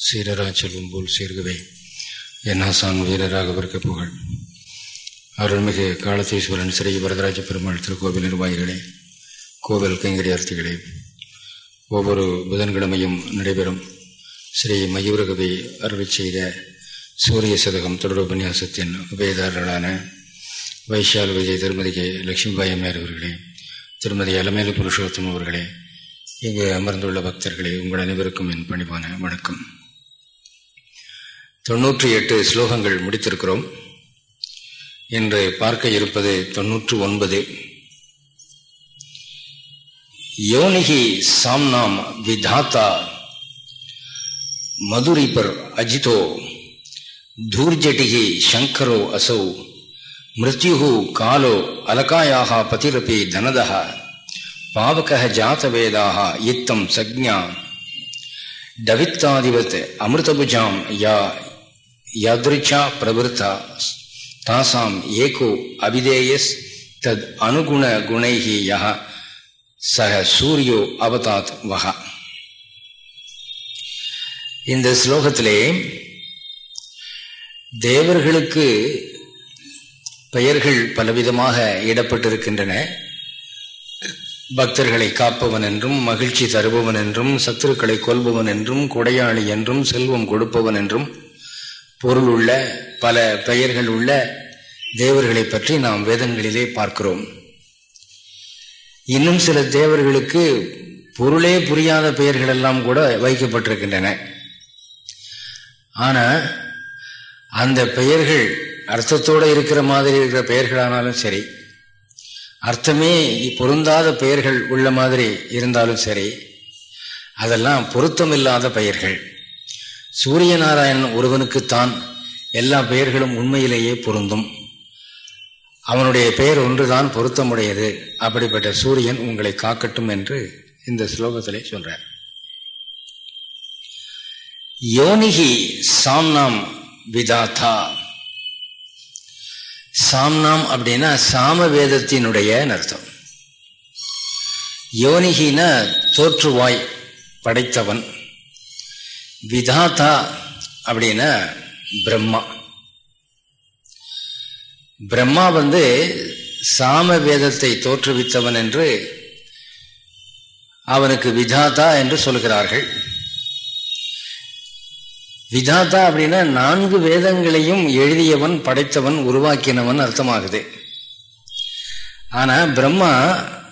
சீரரா செல்வம் போல் சீர்கவே என்னாசான் வீரராக பிறக்க புகழ். அருள்மிகு காலத்தீஸ்வரன் ஸ்ரீ வரதராஜ பெருமாள் திருக்கோவில் நிர்வாகிகளே கோவில் கைங்கரியார்த்திகளே ஒவ்வொரு புதன்கிழமையும் நடைபெறும் ஸ்ரீ மயூரகவி அருளை செய்த சூரிய சதகம் தொடர் உபன்யாசத்தின் உபயதாரர்களான வைஷால் விஜய் திருமதி கே லட்சுமிபாய் அம்மையார் அவர்களே திருமதி அலமேலு புருஷோத்தம் அவர்களே இங்கு அமர்ந்துள்ள பக்தர்களே உங்கள் அனைவருக்கும் என் பணிவான வணக்கம். தொன்னூற்றி எட்டு ஸ்லோகங்கள் முடித்திருக்கிறோம். இன்று பார்க்க இருப்பது தொன்னூற்று ஒன்பது யோனிகி சாம்னாம் விதாத்தா மதுரிபர் அஜிதோ தூர்ஜட்டிகி சங்கரோ அசௌ மிருத்யு காலோ அலகாயாக பதிரபி தனதா பாவக ஜாத்தவேதாக இத்தம் சக்ஞா டவித்தாதிபத் அமிர்தபுஜாம் யா யதிருச்சா பிரவருத்தா தாசாம் ஏகோ அபிதேயஸ் தத் அனுகுண குணைகி யக சக சூரியோ அவதாத் வகா இந்த ஸ்லோகத்திலே தேவர்களுக்கு பெயர்கள் பலவிதமாக இடப்பட்டிருக்கின்றன. பக்தர்களை காப்பவன் என்றும் மகிழ்ச்சி தருபவன் என்றும் சத்துருக்களை கொல்பவன் என்றும் கொடையாளி என்றும் செல்வம் கொடுப்பவன் என்றும் பொருள் உள்ள பல பெயர்கள் உள்ள தேவர்களை பற்றி நாம் வேதங்களிலே பார்க்கிறோம். இன்னும் சில தேவர்களுக்கு பொருளே புரியாத பெயர்கள் எல்லாம் கூட வைக்கப்பட்டிருக்கின்றன. ஆனா அந்த பெயர்கள் அர்த்தத்தோடு இருக்கிற மாதிரி இருக்கிற பெயர்களானாலும் சரி அர்த்தமே பொருந்தாத பெயர்கள் உள்ள மாதிரி இருந்தாலும் சரி அதெல்லாம் பொருத்தமில்லாத பெயர்கள். சூரிய நாராயணன் ஒருவனுக்குத்தான் எல்லா பெயர்களும் உண்மையிலேயே பொருந்தும். அவனுடைய பெயர் ஒன்றுதான் பொருத்தமுடையது. அப்படிப்பட்ட சூரியன் உங்களை காக்கட்டும் என்று இந்த ஸ்லோகத்திலே சொல்றார். யோனிகி சாம்னாம் விதாத்தா. சாம்னாம் அப்படின்னா சாம வேதத்தினுடைய அர்த்தம். யோனிகின தோற்றுவாய் படைத்தவன். விதாத்தா அப்படின்னா பிரம்மா. பிரம்மா வந்து சாம வேதத்தை தோற்றுவித்தவன் என்று அவனுக்கு விதாதா என்று சொல்கிறார்கள். விதாதா அப்படின்னா நான்கு வேதங்களையும் எழுதியவன் படைத்தவன் உருவாக்கினவன் அர்த்தமாகுது. ஆனா பிரம்மா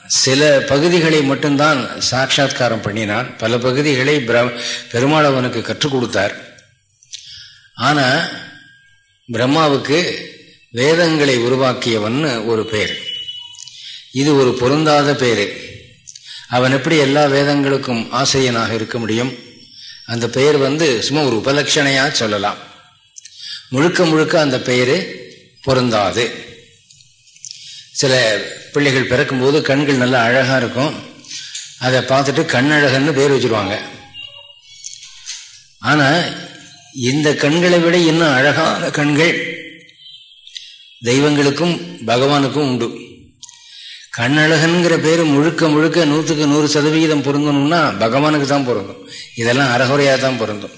சில பகுதிகளை மட்டும்தான் சாட்சா்காரம் பண்ணினான். பல பகுதிகளை பெருமாள் அவனுக்கு கற்றுக் கொடுத்தார். ஆனால் பிரம்மாவுக்கு வேதங்களை உருவாக்கியவன் ஒரு பேர். இது ஒரு பொருந்தாத பேர். அவன் எப்படி எல்லா வேதங்களுக்கும் ஆசிரியனாக இருக்க முடியும்? அந்த பெயர் வந்து சும்மா ஒரு உபலட்சணையாக சொல்லலாம். முழுக்க முழுக்க அந்த பெயரு பொருந்தாது. சில பிள்ளைகள் பிறக்கும்போது கண்கள் நல்லா அழகாக இருக்கும். அதை பார்த்துட்டு கண்ணழகன்னு பேர் வச்சிருவாங்க. ஆனால் இந்த கண்களை விட இன்னும் அழகான கண்கள் தெய்வங்களுக்கும் பகவானுக்கும் உண்டு. கண்ணழகன்கிற பேர் முழுக்க முழுக்க நூற்றுக்கு நூறு சதவிகிதம் பொருந்தணும்னா பகவானுக்கு தான் பொருந்தும். இதெல்லாம் அறகுறையாக தான் பொருந்தும்.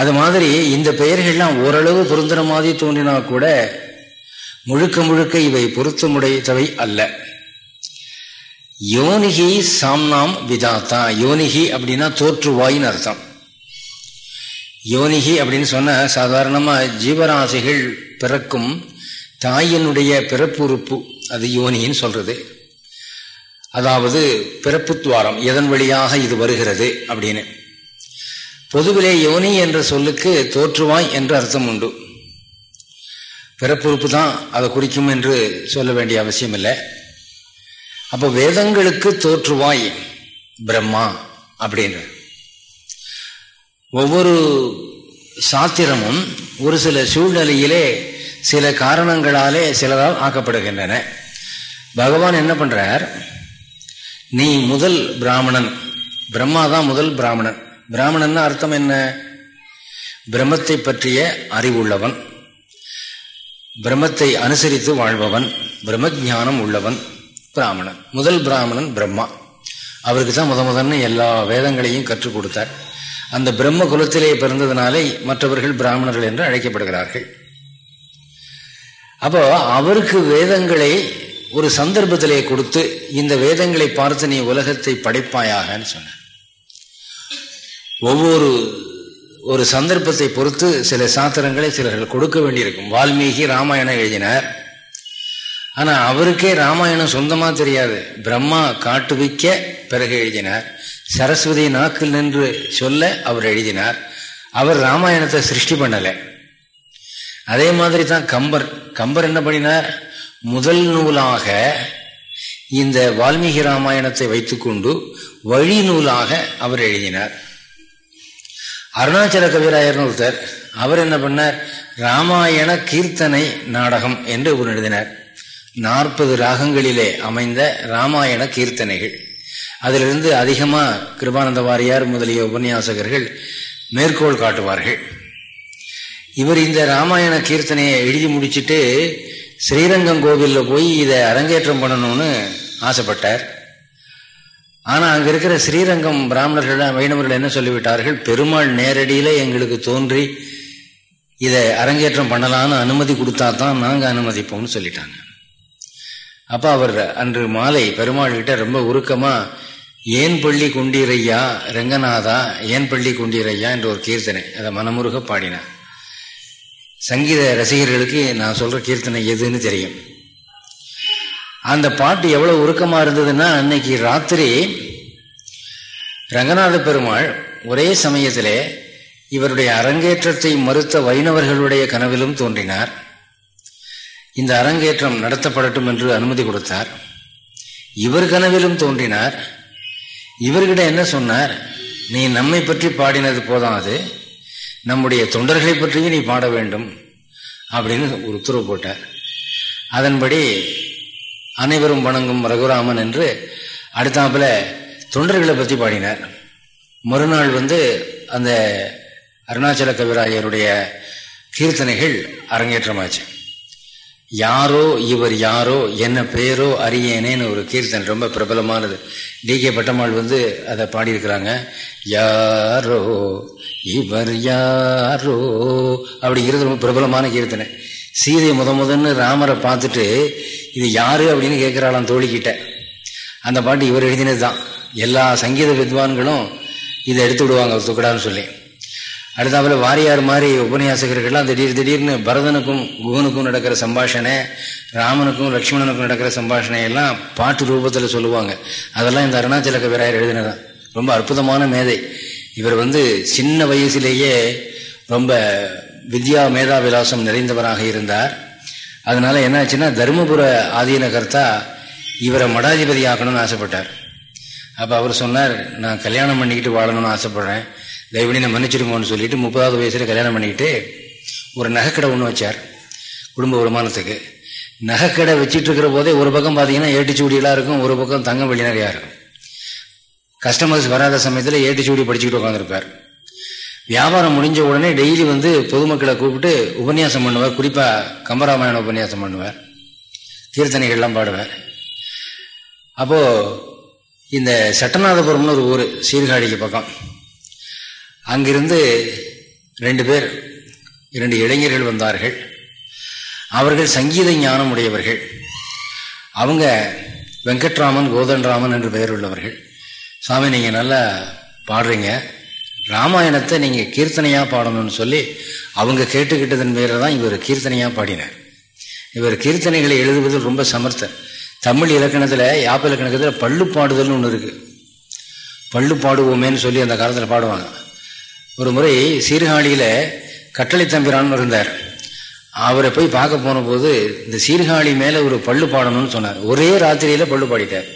அது மாதிரி இந்த பெயர்கள்லாம் ஓரளவு பொருந்துற மாதிரி தோன்றினா கூட முழுக்க முழுக்க இவை பொருத்தமுடையவை அல்ல. யோனிகி சாம்னாம் விதாத்தா யோனிகி அப்படின்னா தோற்றுவாயின்னு அர்த்தம். யோனிகி அப்படின்னு சொன்ன சாதாரணமாக ஜீவராசிகள் பிறக்கும் தாயினுடைய பிறப்புறுப்பு அது யோனின்னு சொல்றது. அதாவது பிறப்பு துவாரம் எதன் வழியாக இது வருகிறது அப்படின்னு. பொதுவிலே யோனி என்ற சொல்லுக்கு தோற்றுவாய் என்று அர்த்தம் உண்டு. பிறப்புறுப்பு தான் அதை குறிக்கும் என்று சொல்ல வேண்டிய அவசியம் இல்லை அப்போ வேதங்களுக்கு தோற்றுவாய் பிரம்மா அப்படின்னு ஒவ்வொரு சாத்திரமும் ஒரு சில சூழ்நிலையிலே சில காரணங்களாலே சிலரால் ஆக்கப்படுகின்றன. பகவான் என்ன பண்ணுறார் நீ முதல் பிராமணன். பிரம்மா தான் முதல் பிராமணன். பிராமணன் அர்த்தம் என்ன? பிரம்மத்தை பற்றிய அறிவுள்ளவன். பிரம்மத்தை அனுசரித்து வாழ்பவன் பிரம்ம ஜானம் உள்ளவன் பிராமணன். முதல் பிராமணன் பிரம்மா. அவருக்கு தான் முத முதன்னு எல்லா வேதங்களையும் கற்றுக் கொடுத்தார். அந்த பிரம்ம குலத்திலே பிறந்ததுனாலே மற்றவர்கள் பிராமணர்கள் என்று அழைக்கப்படுகிறார்கள். அப்போ அவருக்கு வேதங்களை ஒரு சந்தர்ப்பத்திலே கொடுத்து இந்த வேதங்களை பார்த்து நீ உலகத்தை படைப்பாயாகன்னு சொன்ன ஒவ்வொரு ஒரு சந்தர்ப்பத்தை பொறுத்து சில சாத்திரங்களை சிலர்கள் கொடுக்க வேண்டியிருக்கும். வால்மீகி ராமாயணம் எழுதினார். ஆனால் அவருக்கே ராமாயணம் சொந்தமாக தெரியாது. பிரம்மா காட்டுவிக்க பிறகு எழுதினார். சரஸ்வதி நாக்கில் நின்று சொல்ல அவர் எழுதினார். அவர் ராமாயணத்தை சிருஷ்டி பண்ணலை. அதே மாதிரி தான் கம்பர். கம்பர் என்ன பண்ணினார்? முதல் நூலாக இந்த வால்மீகி ராமாயணத்தை வைத்துக்கொண்டு வழி நூலாக அவர் எழுதினார். அருணாச்சல கவிராயர்னு ஒருத்தர். அவர் என்ன பண்ணார்? ராமாயண கீர்த்தனை நாடகம் என்று ஒரு எழுதினார். நாற்பது ராகங்களிலே அமைந்த ராமாயண கீர்த்தனைகள். அதிலிருந்து அதிகமாக கிருபானந்த வாரியார் முதலிய உபன்யாசகர்கள் மேற்கோள் காட்டுவார்கள். இவர் இந்த ராமாயண கீர்த்தனையை எழுதி முடிச்சுட்டு ஸ்ரீரங்கம் கோவிலில் போய் இதை அரங்கேற்றம் பண்ணணும்னு ஆசைப்பட்டார். ஆனால் அங்கே இருக்கிற ஸ்ரீரங்கம் பிராமணர்கள் வைணவர்கள் என்ன சொல்லிவிட்டார்கள்? பெருமாள் நேரடியில எங்களுக்கு தோன்றி இதை அரங்கேற்றம் பண்ணலான்னு அனுமதி கொடுத்தா தான் நாங்கள் அனுமதிப்போம்னு சொல்லிட்டாங்க. அப்போ அவர் அன்று மாலை பெருமாள் கிட்ட ரொம்ப உருக்கமாக ஏன் பள்ளி கொண்டீரையா ரங்கநாதா? ஏன் பள்ளி கொண்டீரையா? என்ற ஒரு கீர்த்தனை அதை மனமுருக பாடினார். சங்கீத ரசிகர்களுக்கு நான் சொல்ற கீர்த்தனை எதுன்னு தெரியும். அந்த பாட்டு எவ்வளோ உருக்கமாக இருந்ததுன்னா அன்னைக்கு ராத்திரி ரங்கநாத பெருமாள் ஒரே சமயத்திலே இவருடைய அரங்கேற்றத்தை மறுத்த வைணவர்களுடைய கனவிலும் தோன்றினார். இந்த அரங்கேற்றம் நடத்தப்படட்டும் என்று அனுமதி கொடுத்தார். இவர் கனவிலும் தோன்றினார். இவர்கிட்ட என்ன சொன்னார்? நீ நம்மை பற்றி பாடினது போதாது. நம்முடைய தொண்டர்களை பற்றியும் நீ பாட வேண்டும் அப்படின்னு ஒரு உத்தரவு போட்டார். அதன்படி அனைவரும் வணங்கும் ரகுராமன் என்று அடுத்தாப்புல தொண்டர்களை பற்றி பாடினார். மறுநாள் வந்து அந்த அருணாச்சல கவிராயருடைய கீர்த்தனைகள் அரங்கேற்றமாச்சு. யாரோ இவர் யாரோ என்ன பேரோ அறியேனேன்னு ஒரு கீர்த்தனை ரொம்ப பிரபலமானது. டி கே பட்டம்மாள் வந்து அதை பாடியிருக்கிறாங்க. யாரோ இவர் யாரோ அப்படிங்கிறது ரொம்ப பிரபலமான கீர்த்தனை. சீதை முத முதன்னு ராமரை பார்த்துட்டு இது யாரு? அப்படின்னு கேட்குறாளாம் தோழிக்கிட்ட. அந்த பாட்டு இவர் எழுதினது தான். எல்லா சங்கீத வித்வான்களும் இதை எடுத்து விடுவாங்க துக்கடான்னு சொல்லி. அடுத்தாப்புல வாரியார் மாதிரி உபன்யாசகர்கள்லாம் திடீர் திடீர்னு பரதனுக்கும் குகனுக்கும் நடக்கிற சம்பாஷணை ராமனுக்கும் லக்ஷ்மணனுக்கும் நடக்கிற சம்பாஷணையெல்லாம் பாட்டு ரூபத்தில் சொல்லுவாங்க. அதெல்லாம் இந்த அருணாச்சல கவிராயர் எழுதினதான் ரொம்ப அற்புதமான மேதை. இவர் வந்து சின்ன வயசுலேயே ரொம்ப வித்யா மேதா விலாசம் நிறைந்தவராக இருந்தார். அதனால என்னாச்சுன்னா தருமபுர ஆதீன கர்த்தா இவரை மடாதிபதி ஆக்கணும்னு ஆசைப்பட்டார். அப்போ அவர் சொன்னார் நான் கல்யாணம் பண்ணிக்கிட்டு வாழணும்னு ஆசைப்பட்றேன். தயவுடி நான் மன்னிச்சிடுங்கன்னு சொல்லிட்டு முப்பதாவது வயசில் கல்யாணம் பண்ணிக்கிட்டு ஒரு நகைக்கடை ஒன்று வச்சார் குடும்ப வருமானத்துக்கு. நகைக்கடை வச்சிட்டு இருக்கிற போதே ஒரு பக்கம் பார்த்தீங்கன்னா ஏட்டுச்சூடியெல்லாம் இருக்கும் ஒரு பக்கம் தங்கம் வெளி நிறையா இருக்கும். கஸ்டமர்ஸ் வராத சமயத்தில் ஏட்டுச்சூடி படிச்சுக்கிட்டு உட்காந்துருப்பார் வியாபாரம் முடிஞ்ச உடனே டெய்லி வந்து பொதுமக்களை கூப்பிட்டு உபன்யாசம் பண்ணுவார். குறிப்பாக கம்பராமாயண உபன்யாசம் பண்ணுவார். கீர்த்தனைகள்லாம் பாடுவார். அப்போது இந்த சட்டநாதபுரம்னு ஒரு ஊர் சீர்காழிக்கு பக்கம். அங்கிருந்து ரெண்டு பேர் இரண்டு இளைஞர்கள் வந்தார்கள். அவர்கள் சங்கீத ஞானம் உடையவர்கள். அவங்க வெங்கட்ராமன் கோதன்ராமன் என்று பெயர் உள்ளவர்கள். சாமி நீங்கள் நல்லா பாடுறீங்க. ராமாயணத்தை நீங்கள் கீர்த்தனையாக பாடணும்னு சொல்லி அவங்க கேட்டுக்கிட்டதன் பேரில் தான் இவர் கீர்த்தனையாக பாடினார். இவர் கீர்த்தனைகளை எழுதுவதில் ரொம்ப சமர்த்தர். தமிழ் இலக்கணத்தில் யாப்ப இலக்கணத்தில் பள்ளு பாடுதல்னு ஒன்று இருக்குது பள்ளு பாடுவோமேன்னு சொல்லி அந்த காலத்தில் பாடுவாங்க. ஒரு முறை சீர்காழியில் கட்டளை தம்பிரான்னு இருந்தார். அவரை போய் பார்க்க போன போது இந்த சீர்காழி மேலே ஒரு பள்ளு பாடணும்னு சொன்னார். ஒரே ராத்திரியில் பள்ளு பாடிட்டார்.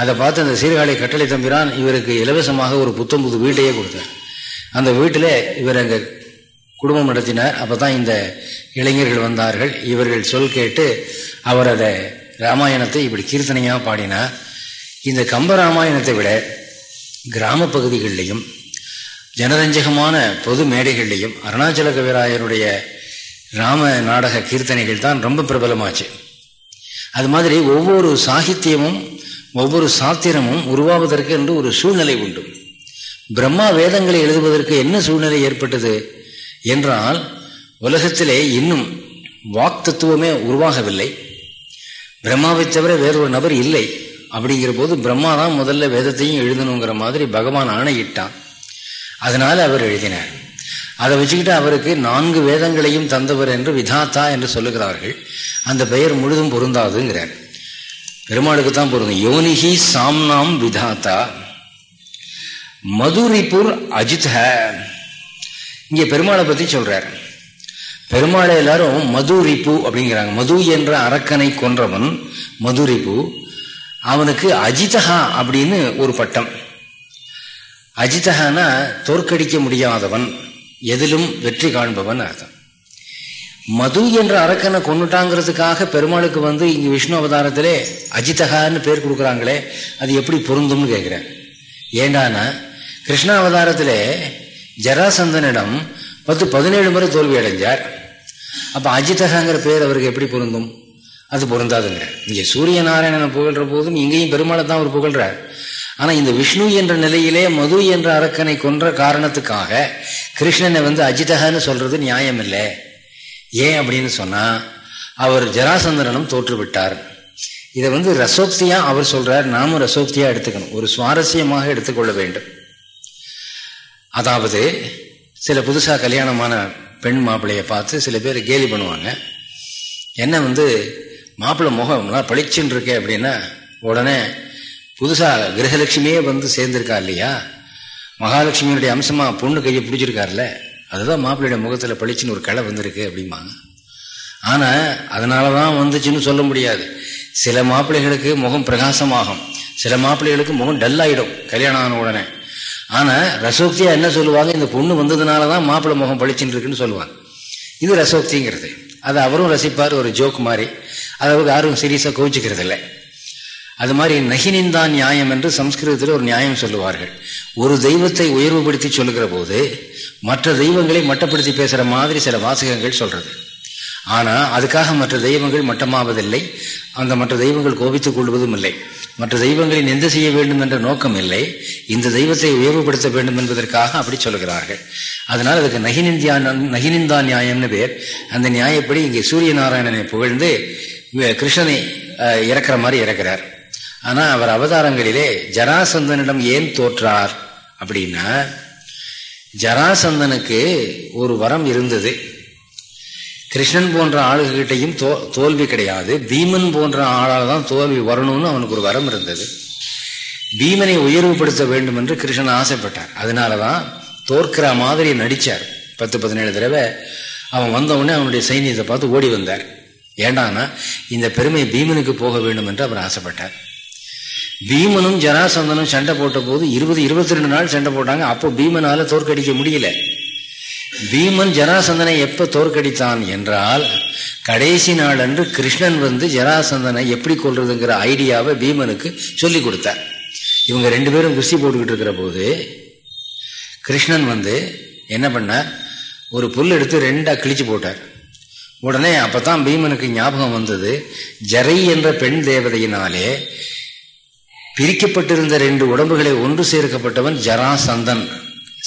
அதை பார்த்து அந்த சீர்காழி கட்டளை தம்பிரான் இவருக்கு இலவசமாக ஒரு புத்தம் புது வீட்டையே கொடுத்தார். அந்த வீட்டில் இவர் அங்கே குடும்பம் நடத்தினார். அப்போ தான் இந்த இளைஞர்கள் வந்தார்கள். இவர்கள் சொல் கேட்டு அவர் அதை ராமாயணத்தை இப்படி கீர்த்தனையாக பாடினார். இந்த கம்ப ராமாயணத்தை விட கிராம பகுதிகளிலையும் ஜனரஞ்சகமான பொது மேடைகள்லையும் அருணாச்சல கவிராயருடைய ராம நாடக கீர்த்தனைகள் தான் ரொம்ப பிரபலமாச்சு. அது மாதிரி ஒவ்வொரு சாகித்யமும் ஒவ்வொரு சாத்திரமும் உருவாவதற்கு என்று ஒரு சூழ்நிலை உண்டு. பிரம்மா வேதங்களை எழுதுவதற்கு என்ன சூழ்நிலை ஏற்பட்டது என்றால் உலகத்திலே இன்னும் வாக்தத்துவமே உருவாகவில்லை. பிரம்மாவை தவிர வேறொரு நபர் இல்லை. அப்படிங்கிற போது பிரம்மா தான் முதல்ல வேதத்தையும் எழுதணுங்கிற மாதிரி பகவான் ஆணையிட்டான். அதனால அவர் எழுதினார். அதை வச்சுக்கிட்டு அவருக்கு நான்கு வேதங்களையும் தந்தவர் என்று விதாத்தா என்று சொல்லுகிறார்கள். அந்த பெயர் முழுதும் பொருந்தாதுங்கிறார். பெருமாளுக்கு தான் பொருந்தும். யோனிஹி சாம்னாம் விதாத்தா. மதுரிபுர் அஜித் இங்க பெருமாளை பத்தி சொல்றாரு. பெருமாளை எல்லாரும் மதுரிப்பு அப்படிங்கிறாங்க. மது என்ற அரக்கனை கொன்றவன் மதுரிப்பு. அவனுக்கு அஜிதஹா அப்படின்னு ஒரு பட்டம். அஜிதஹானா தோற்கடிக்க முடியாதவன் எதிலும் வெற்றி காண்பவன் அர்த்தம். மது என்ற அரக்கனை கொண்டுட்டாங்கிறதுக்காக பெருமாளுக்கு வந்து இங்கே விஷ்ணு அவதாரத்திலே அஜிதகான்னு பேர் கொடுக்குறாங்களே அது எப்படி பொருந்தும்னு கேட்குறேன். ஏண்டானா கிருஷ்ணா அவதாரத்திலே ஜராசந்தனிடம் பத்து பதினேழு முறை தோல்வி அடைஞ்சார். அப்போ அஜிதகாங்கிற பேர் அவருக்கு எப்படி பொருந்தும்? அது பொருந்தாதுங்க. இங்கே சூரிய நாராயணனை புகழ்ற போதும் இங்கேயும் பெருமாளை தான் அவர் புகழ்கிறார் ஆனால் இந்த விஷ்ணு என்ற நிலையிலே மது என்ற அரக்கனை கொன்ற காரணத்துக்காக கிருஷ்ணனை வந்து அஜிதகன்னு சொல்றது நியாயம் இல்லை ஏன் அப்படின்னு சொன்னால் அவர் ஜராசந்திரனும் தோற்றுவிட்டார். இதை வந்து ரசோக்தியா அவர் சொல்றார் நாமும் ரசோக்தியா எடுத்துக்கணும். ஒரு சுவாரஸ்யமாக எடுத்துக்கொள்ள வேண்டும். அதாவது சில புதுசாக கல்யாணமான பெண் மாப்பிள்ளையை பார்த்து சில பேர் கேலி பண்ணுவாங்க. என்ன வந்து மாப்பிள்ளை முகம் பளிச்சுன்னு இருக்கே அப்படின்னா உடனே புதுசாக கிரகலட்சுமியே வந்து சேர்ந்திருக்கா இல்லையா? மகாலட்சுமியினுடைய அம்சமாக பொண்ணு கையை பிடிச்சிருக்காருல்ல? அதுதான் மாப்பிள்ளையுடைய முகத்தில் பளிச்சுன்னு ஒரு களை வந்திருக்கு அப்படிம்பாங்க. அதனால தான் வந்துச்சுன்னு சொல்ல முடியாது. சில மாப்பிள்ளைகளுக்கு முகம் பிரகாசமாகும். சில மாப்பிள்ளைகளுக்கு முகம் டல் கல்யாணம் ஆன உடனே. ஆனால் ரசோக்தியாக என்ன சொல்லுவாங்க? இந்த பொண்ணு வந்ததுனால தான் மாப்பிள்ளை முகம் பளிச்சுன்னு இருக்குன்னு சொல்லுவாங்க. இது ரசோக்திங்கிறது. அது அவரும் ரசிப்பார் ஒரு ஜோக் மாதிரி. அதாவது யாரும் சீரியஸாக கோவிச்சுக்கிறது இல்லை அது மாதிரி நகினிந்தான் நியாயம் என்று சம்ஸ்கிருதத்தில் ஒரு நியாயம் சொல்லுவார்கள். ஒரு தெய்வத்தை உயர்வுபடுத்தி சொல்லுகிற போது மற்ற தெய்வங்களை மட்டப்படுத்தி பேசுகிற மாதிரி சில வாசகங்கள் சொல்றது. ஆனால் அதுக்காக மற்ற தெய்வங்கள் மட்டமாவதில்லை. அந்த மற்ற தெய்வங்கள் கோபித்துக் கொள்வதும் இல்லை. மற்ற தெய்வங்களை நிந்த செய்ய வேண்டும் என்ற நோக்கம் இல்லை. இந்த தெய்வத்தை உயர்வுபடுத்த வேண்டும் என்பதற்காக அப்படி சொல்கிறார்கள் அதனால் அதுக்கு நகினிந்தியா நகினிந்தா நியாயம்னு பேர். அந்த நியாயப்படி இங்கே சூரிய நாராயணனை புகழ்ந்து கிருஷ்ணனை இறக்குற மாதிரி இறக்கிறார். ஆனா அவர் அவதாரங்களிலே ஜராசந்தனிடம் ஏன் தோற்றார் அப்படின்னா ஜராசந்தனுக்கு ஒரு வரம் இருந்தது. கிருஷ்ணன் போன்ற ஆளுகிட்டையும் தோ தோல்வி கிடையாது. பீமன் போன்ற ஆளால் தான் தோல்வி வரணும்னு அவனுக்கு ஒரு வரம் இருந்தது. பீமனை உயர்வுபடுத்த வேண்டும் என்று கிருஷ்ணன் ஆசைப்பட்டார். அதனாலதான் தோற்கிற மாதிரி நடித்தார் பத்து பதினேழு தடவை அவன் வந்தவுடனே அவனுடைய சைன்யத்தை பார்த்து ஓடி வந்தார். ஏண்டானா இந்த பெருமை பீமனுக்கு போக வேண்டும் என்று அவர் ஆசைப்பட்டார். பீமனும் ஜராசந்தனும் சண்டை போட்ட போது இருபது இருபத்தி ரெண்டு நாள் சண்டை போட்டாங்க. அப்போ பீமனால தோற்கடிக்க முடியல. பீமன் ஜராசந்தனை எப்ப தோற்கடித்தான் என்றால் கடைசி நாள் அன்று கிருஷ்ணன் வந்து ஜராசந்தனை எப்படி கொள்றதுங்கிற ஐடியாவை பீமனுக்கு சொல்லி கொடுத்தார். இவங்க ரெண்டு பேரும் குஸ்தி போட்டுக்கிட்டு இருக்கிற போது கிருஷ்ணன் வந்து என்ன பண்ணார்? ஒரு புல் எடுத்து ரெண்டா கிழிச்சு போட்டார். உடனே அப்பதான் பீமனுக்கு ஞாபகம் வந்தது ஜரை என்ற பெண் தேவதையினாலே பிரிக்கப்பட்டிருந்த ரெண்டு உடம்புகளை ஒன்று சேர்க்கப்பட்டவன் ஜரா சந்தன்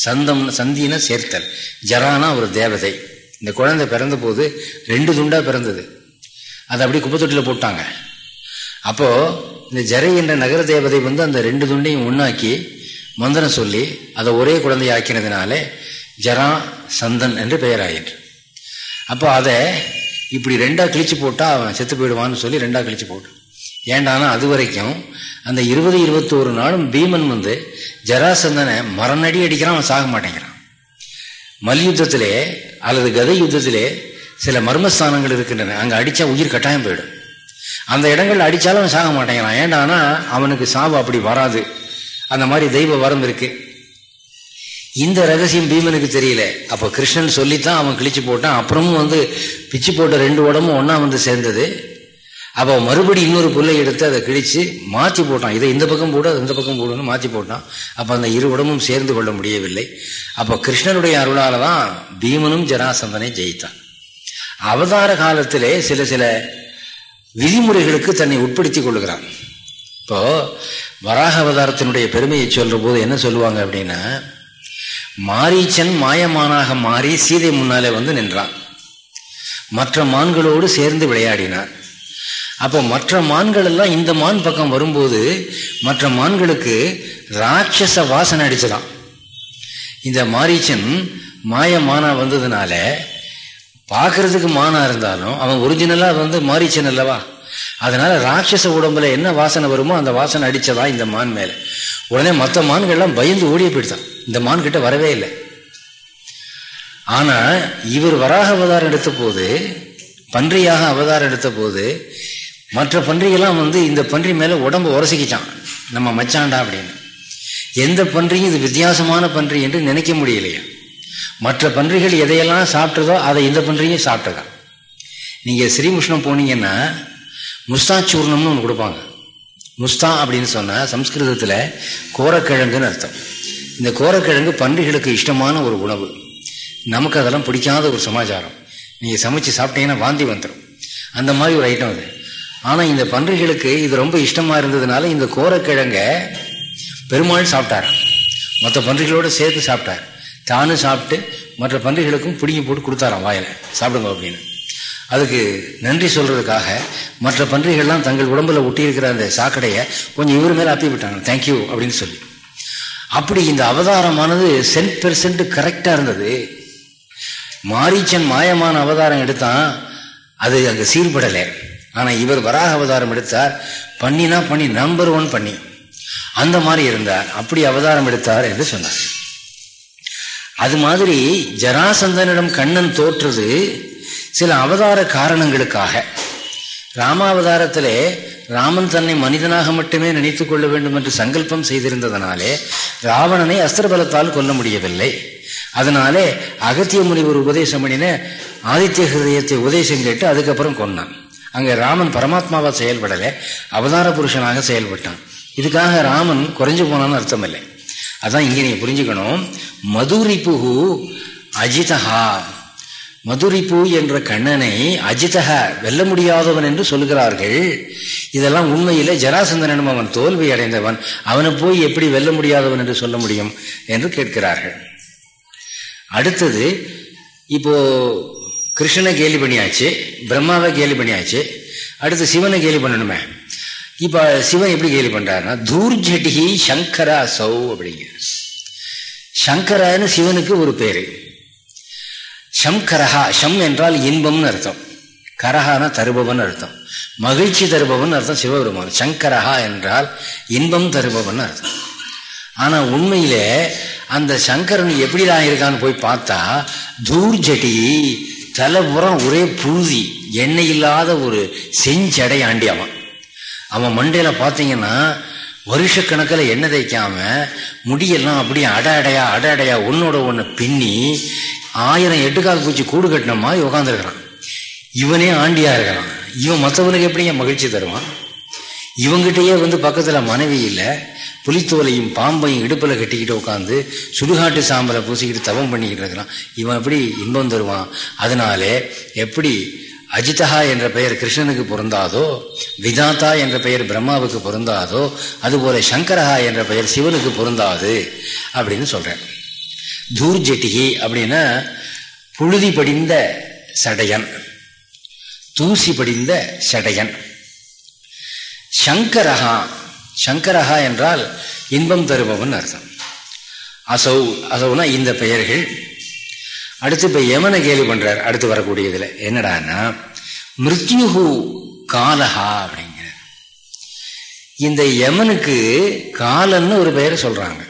சந்தம் சந்தின சேர்த்தல். ஜரானா ஒரு தேவதை. இந்த குழந்தை பிறந்த போது ரெண்டு துண்டாக பிறந்தது. அதை அப்படி குப்பத்தொட்டில போட்டாங்க. அப்போது இந்த ஜரை என்ற நகர தேவதை வந்து அந்த ரெண்டு துண்டையும் உண்ணாக்கி மந்திரம் சொல்லி அதை ஒரே குழந்தைய ஆக்கினதுனாலே ஜரா சந்தன் என்று பெயராயிற்று. அப்போ அதை இப்படி ரெண்டாக கிழிச்சு போட்டால் அவன் செத்து போயிடுவான்னு சொல்லி ரெண்டாக கிழிச்சு போட்டு ஏண்டானா அது வரைக்கும் அந்த இருபது இருபத்தோரு நாளும் பீமன் வந்து ஜராசந்தனை மரணடி அடிக்கிறான் அவன் சாக மாட்டேங்கிறான். மல்யுத்தத்திலே அல்லது கதை யுத்தத்திலே சில மர்மஸ்தானங்கள் இருக்கின்றன. அங்கே அடித்தா உயிர் கட்டாயம் போயிடும். அந்த இடங்கள் அடித்தாலும் அவன் சாக மாட்டேங்கிறான். ஏண்டானா அவனுக்கு சாவு அப்படி வராது. அந்த மாதிரி தெய்வ வரம் இருக்கு. இந்த ரகசியம் பீமனுக்கு தெரியல. அப்போ கிருஷ்ணன் சொல்லித்தான் அவன் கிழிச்சு போட்டான். அப்புறமும் வந்து பிச்சு போட்ட ரெண்டு உடம்பும் ஒன்றா வந்து சேர்ந்தது. அப்போ மறுபடி இன்னொரு புல்லை எடுத்து அதை கிழித்து மாற்றி போட்டான். இதை இந்த பக்கம் போடு இந்த பக்கம் போடுன்னு மாற்றி போட்டான். அப்போ அந்த இரு உடம்பும் சேர்ந்து கொள்ள முடியவில்லை. அப்போ கிருஷ்ணனுடைய அருளால் தான் பீமனும் ஜனாசந்தனை ஜெயித்தான். அவதார காலத்திலே சில சில விதிமுறைகளுக்கு தன்னை உட்படுத்திக் கொள்கிறான். இப்போ வராக அவதாரத்தினுடைய பெருமையை சொல்ற போது என்ன சொல்லுவாங்க அப்படின்னா மாரீச்சன் மாயமானாக மாறி சீதை முன்னாலே வந்து நின்றான். மற்ற மான்களோடு சேர்ந்து விளையாடினார் அப்போ மற்ற மான்கள் எல்லாம் இந்த மான் பக்கம் வரும்போது மற்ற மான்களுக்கு ராட்சச வாசனை அடிச்சிடான் இந்த மாரீச்சன் மாயமானா வந்ததுனால பார்க்கறதுக்கு மானா இருந்தாலும் அவன் ஒரிஜினலாக வந்து மாரீச்சன் அல்லவா? அதனால ராட்சச உடம்புல என்ன வாசனை வருமோ அந்த வாசனை அடிச்சதா இந்த மான் மேல. உடனே மற்ற மான்கள்லாம் பயந்து ஓடிய போயிட்டான் இந்த மான் கிட்ட வரவே இல்லை. ஆனா இவர் வராக அவதாரம் எடுத்த போது பன்றியாக அவதாரம் எடுத்த போது மற்ற பன்றிகள்லாம் வந்து இந்த பன்றி மேலே உடம்பு உரசிக்கிச்சான் நம்ம மச்சாண்டா அப்படின்னு. எந்த பன்றியும் இது வித்தியாசமான பன்றி என்று நினைக்க முடியலையா. மற்ற பன்றிகள் எதையெல்லாம் சாப்பிட்டதோ அதை இந்த பன்றியும் சாப்பிட்டதான் நீங்கள் ஸ்ரீமுஷ்ணம் போனீங்கன்னா முஸ்தா சூர்ணம்னு ஒன்று கொடுப்பாங்க. முஸ்தா அப்படின்னு சொன்னால் சம்ஸ்கிருதத்தில் கோரக்கிழங்குன்னு அர்த்தம். இந்த கோரக்கிழங்கு பன்றிகளுக்கு இஷ்டமான ஒரு உணவு. நமக்கு அதெல்லாம் பிடிக்காத ஒரு சமாச்சாரம். நீங்கள் சமைச்சு சாப்பிட்டீங்கன்னா வாந்தி வந்துடும் அந்த மாதிரி ஒரு ஐட்டம் அது. ஆனால் இந்த பன்றிகளுக்கு இது ரொம்ப இஷ்டமாக இருந்ததுனால இந்த கோரக்கிழங்க பெருமாள் சாப்பிட்டார் மற்ற பன்றிகளோடு சேர்த்து சாப்பிட்டார். தானும் சாப்பிட்டு மற்ற பன்றிகளுக்கும் பிடிங்கி போட்டு கொடுத்தாராம் வாயில். சாப்பிடுங்க அப்படின்னு. அதுக்கு நன்றி சொல்கிறதுக்காக மற்ற பன்றிகள்லாம் தங்கள் உடம்புல ஒட்டி இருக்கிற அந்த சாக்கடையை கொஞ்சம் இவர் மேலே அப்பி விட்டாங்க. தேங்க்யூ அப்படின்னு சொல்லி. அப்படி இந்த அவதாரமானது சென்ட் பெர்சென்ட் கரெக்டாக இருந்தது. மாரீச்சன் மாயமான அவதாரம் எடுத்தான் அது அங்கே சீர்படலை. ஆனா இவர் வராக அவதாரம் எடுத்தார். பண்ணினா பண்ணி நம்பர் ஒன் பண்ணி. அந்த மாதிரி இருந்தார். அப்படி அவதாரம் எடுத்தார் என்று சொன்னார். அது மாதிரி ஜராசந்தனிடம் கண்ணன் தோற்றது சில அவதார காரணங்களுக்காக. ராமாவதாரத்திலே ராமன் தன்னை மனிதனாக மட்டுமே நினைத்து கொள்ள வேண்டும் என்று சங்கல்பம் செய்திருந்ததனாலே ராவணனை அஸ்திரபலத்தால் கொல்ல முடியவில்லை. அதனாலே அகத்திய முனிவர் உபதேசம் பண்ணின ஆதித்ய ஹிருதயத்தை உபதேசம் கேட்டு அதுக்கப்புறம் கொன்னான். அங்க ராமன் பரமாத்மாவா செயல்படலை அவதார புருஷனாக செயல்பட்டான். இதுக்காக ராமன் குறைஞ்சு போனான்னு அர்த்தம் இல்லை அதான் இங்கே நீங்கள் புரிஞ்சுக்கணும். மதுரிப்பு அஜிதஹா. மதுரிப்பு என்ற கண்ணனை அஜிதக வெல்ல முடியாதவன் என்று சொல்கிறார்கள் இதெல்லாம் உண்மையிலே ஜராசந்தனிடம் அவன் தோல்வி அடைந்தவன். அவனை போய் எப்படி வெல்ல முடியாதவன் என்று சொல்ல முடியும் என்று கேட்கிறார்கள். அடுத்தது இப்போ கிருஷ்ணனை கேலி பண்ணியாச்சு பிரம்மாவை கேலி பண்ணியாச்சு அடுத்து சிவனை கேலி பண்ணணுமே. இப்போ சிவன் எப்படி கேலி பண்ணுறாருன்னா தூர்ஜட்டிகி சங்கரா சௌ அப்படிங்கிற சங்கரான்னு சிவனுக்கு ஒரு பேர். சங்கரஹா ஷம் என்றால் இன்பம்னு அர்த்தம். கரஹான தருபவன் அர்த்தம். மகிழ்ச்சி தருபவன் அர்த்தம் சிவபெருமான். சங்கரஹா என்றால் இன்பம் தருபவன் அர்த்தம். ஆனால் உண்மையிலே அந்த சங்கரன் எப்படிதான் இருக்கான்னு போய் பார்த்தா தூர்ஜட்டி தலைபுறம் ஒரே புழுதி எண்ணெய் இல்லாத ஒரு செஞ்சடை ஆண்டி அவன். அவன் மண்டையில் பார்த்தீங்கன்னா வருஷக்கணக்கில் எண்ணெய் தைக்காம முடியெல்லாம் அப்படியே அட அடையா அட அடையா ஒன்னோட ஒன்று பின்னி ஆயிரம் எட்டுக்கால் பூச்சி கூடு கட்டின மாதிரி உட்காந்துருக்கிறான் இவனே ஆண்டியா இருக்கிறான் இவன் மற்றவனுக்கு எப்படிங்க மகிழ்ச்சி தருவான்? இவங்கிட்டயே வந்து பக்கத்தில் மனைவி இல்லை. புலித்தோலையும் பாம்பையும் இடுப்பில் கட்டிக்கிட்டு உட்காந்து சுடுகாட்டு சாம்பலை பூசிக்கிட்டு தவம் பண்ணிக்கிட்டு இருக்கிறான். இவன் எப்படி இன்பம் தருவான்? அதனாலே எப்படி அஜிதஹா என்ற பெயர் கிருஷ்ணனுக்கு பொருந்தாதோ விதாத்தா என்ற பெயர் பிரம்மாவுக்கு பொருந்தாதோ அதுபோல சங்கரஹா என்ற பெயர் சிவனுக்கு பொருந்தாது அப்படின்னு சொல்றேன் தூர்ஜெட்டிகி அப்படின்னா புழுதி படிந்த சடையன் தூசி படிந்த சடையன். சங்கரஹா சங்கரஹா என்றால் இன்பம் தருபவன் அர்த்தம். அசௌ அசௌனா இந்த பெயர்கள். அடுத்து இப்போ யமனை கேள்வி பண்ணுறார் அடுத்து வரக்கூடியதில். என்னடான்னா மிருத்யுஹு காலஹா அப்படிங்கிற இந்த யமனுக்கு காலன்னு ஒரு பெயரை சொல்கிறாங்க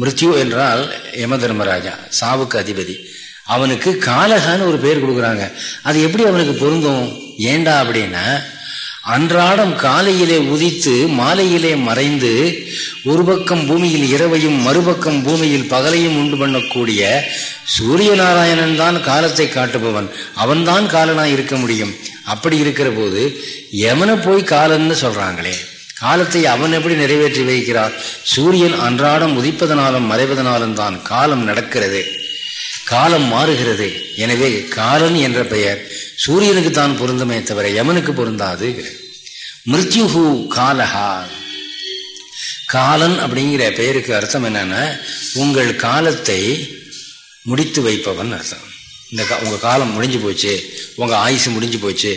மிருத்யு என்றால் யம தர்மராஜா சாவுக்கு அதிபதி. அவனுக்கு காலகான்னு ஒரு பெயர் கொடுக்குறாங்க. அது எப்படி அவனுக்கு பொருந்தும்? ஏண்டா அப்படின்னா அன்றாடம் காலையிலே உதித்து மாலையிலே மறைந்து ஒரு பக்கம் பூமியில் இரவையும் மறுபக்கம் பூமியில் பகலையும் உண்டு பண்ணக்கூடிய சூரிய நாராயணன் தான் காலத்தை காட்டுபவன். அவன்தான் காலனாய் இருக்க முடியும். அப்படி இருக்கிற போது எவனை போய் காலன்னு சொல்றாங்களே. காலத்தை அவன் எப்படி நிறைவேற்றி வைக்கிறார்? சூரியன் அன்றாடம் உதிப்பதனாலும் மறைவதனாலும் தான் காலம் நடக்கிறது. காலம் மாறுகிறது. எனவே காலன் என்ற பெயர் சூரியனுக்கு தான் பொருந்துமே தவிர யமனுக்கு பொருந்தாது. மிருத்யுஹு காலஹா. காலன் அப்படிங்கிற பெயருக்கு அர்த்தம் என்னன்னா உங்கள் காலத்தை முடித்து வைப்பவன் அர்த்தம். இந்த உங்கள் காலம் முடிஞ்சு போச்சு உங்கள் ஆயுசு முடிஞ்சு போச்சு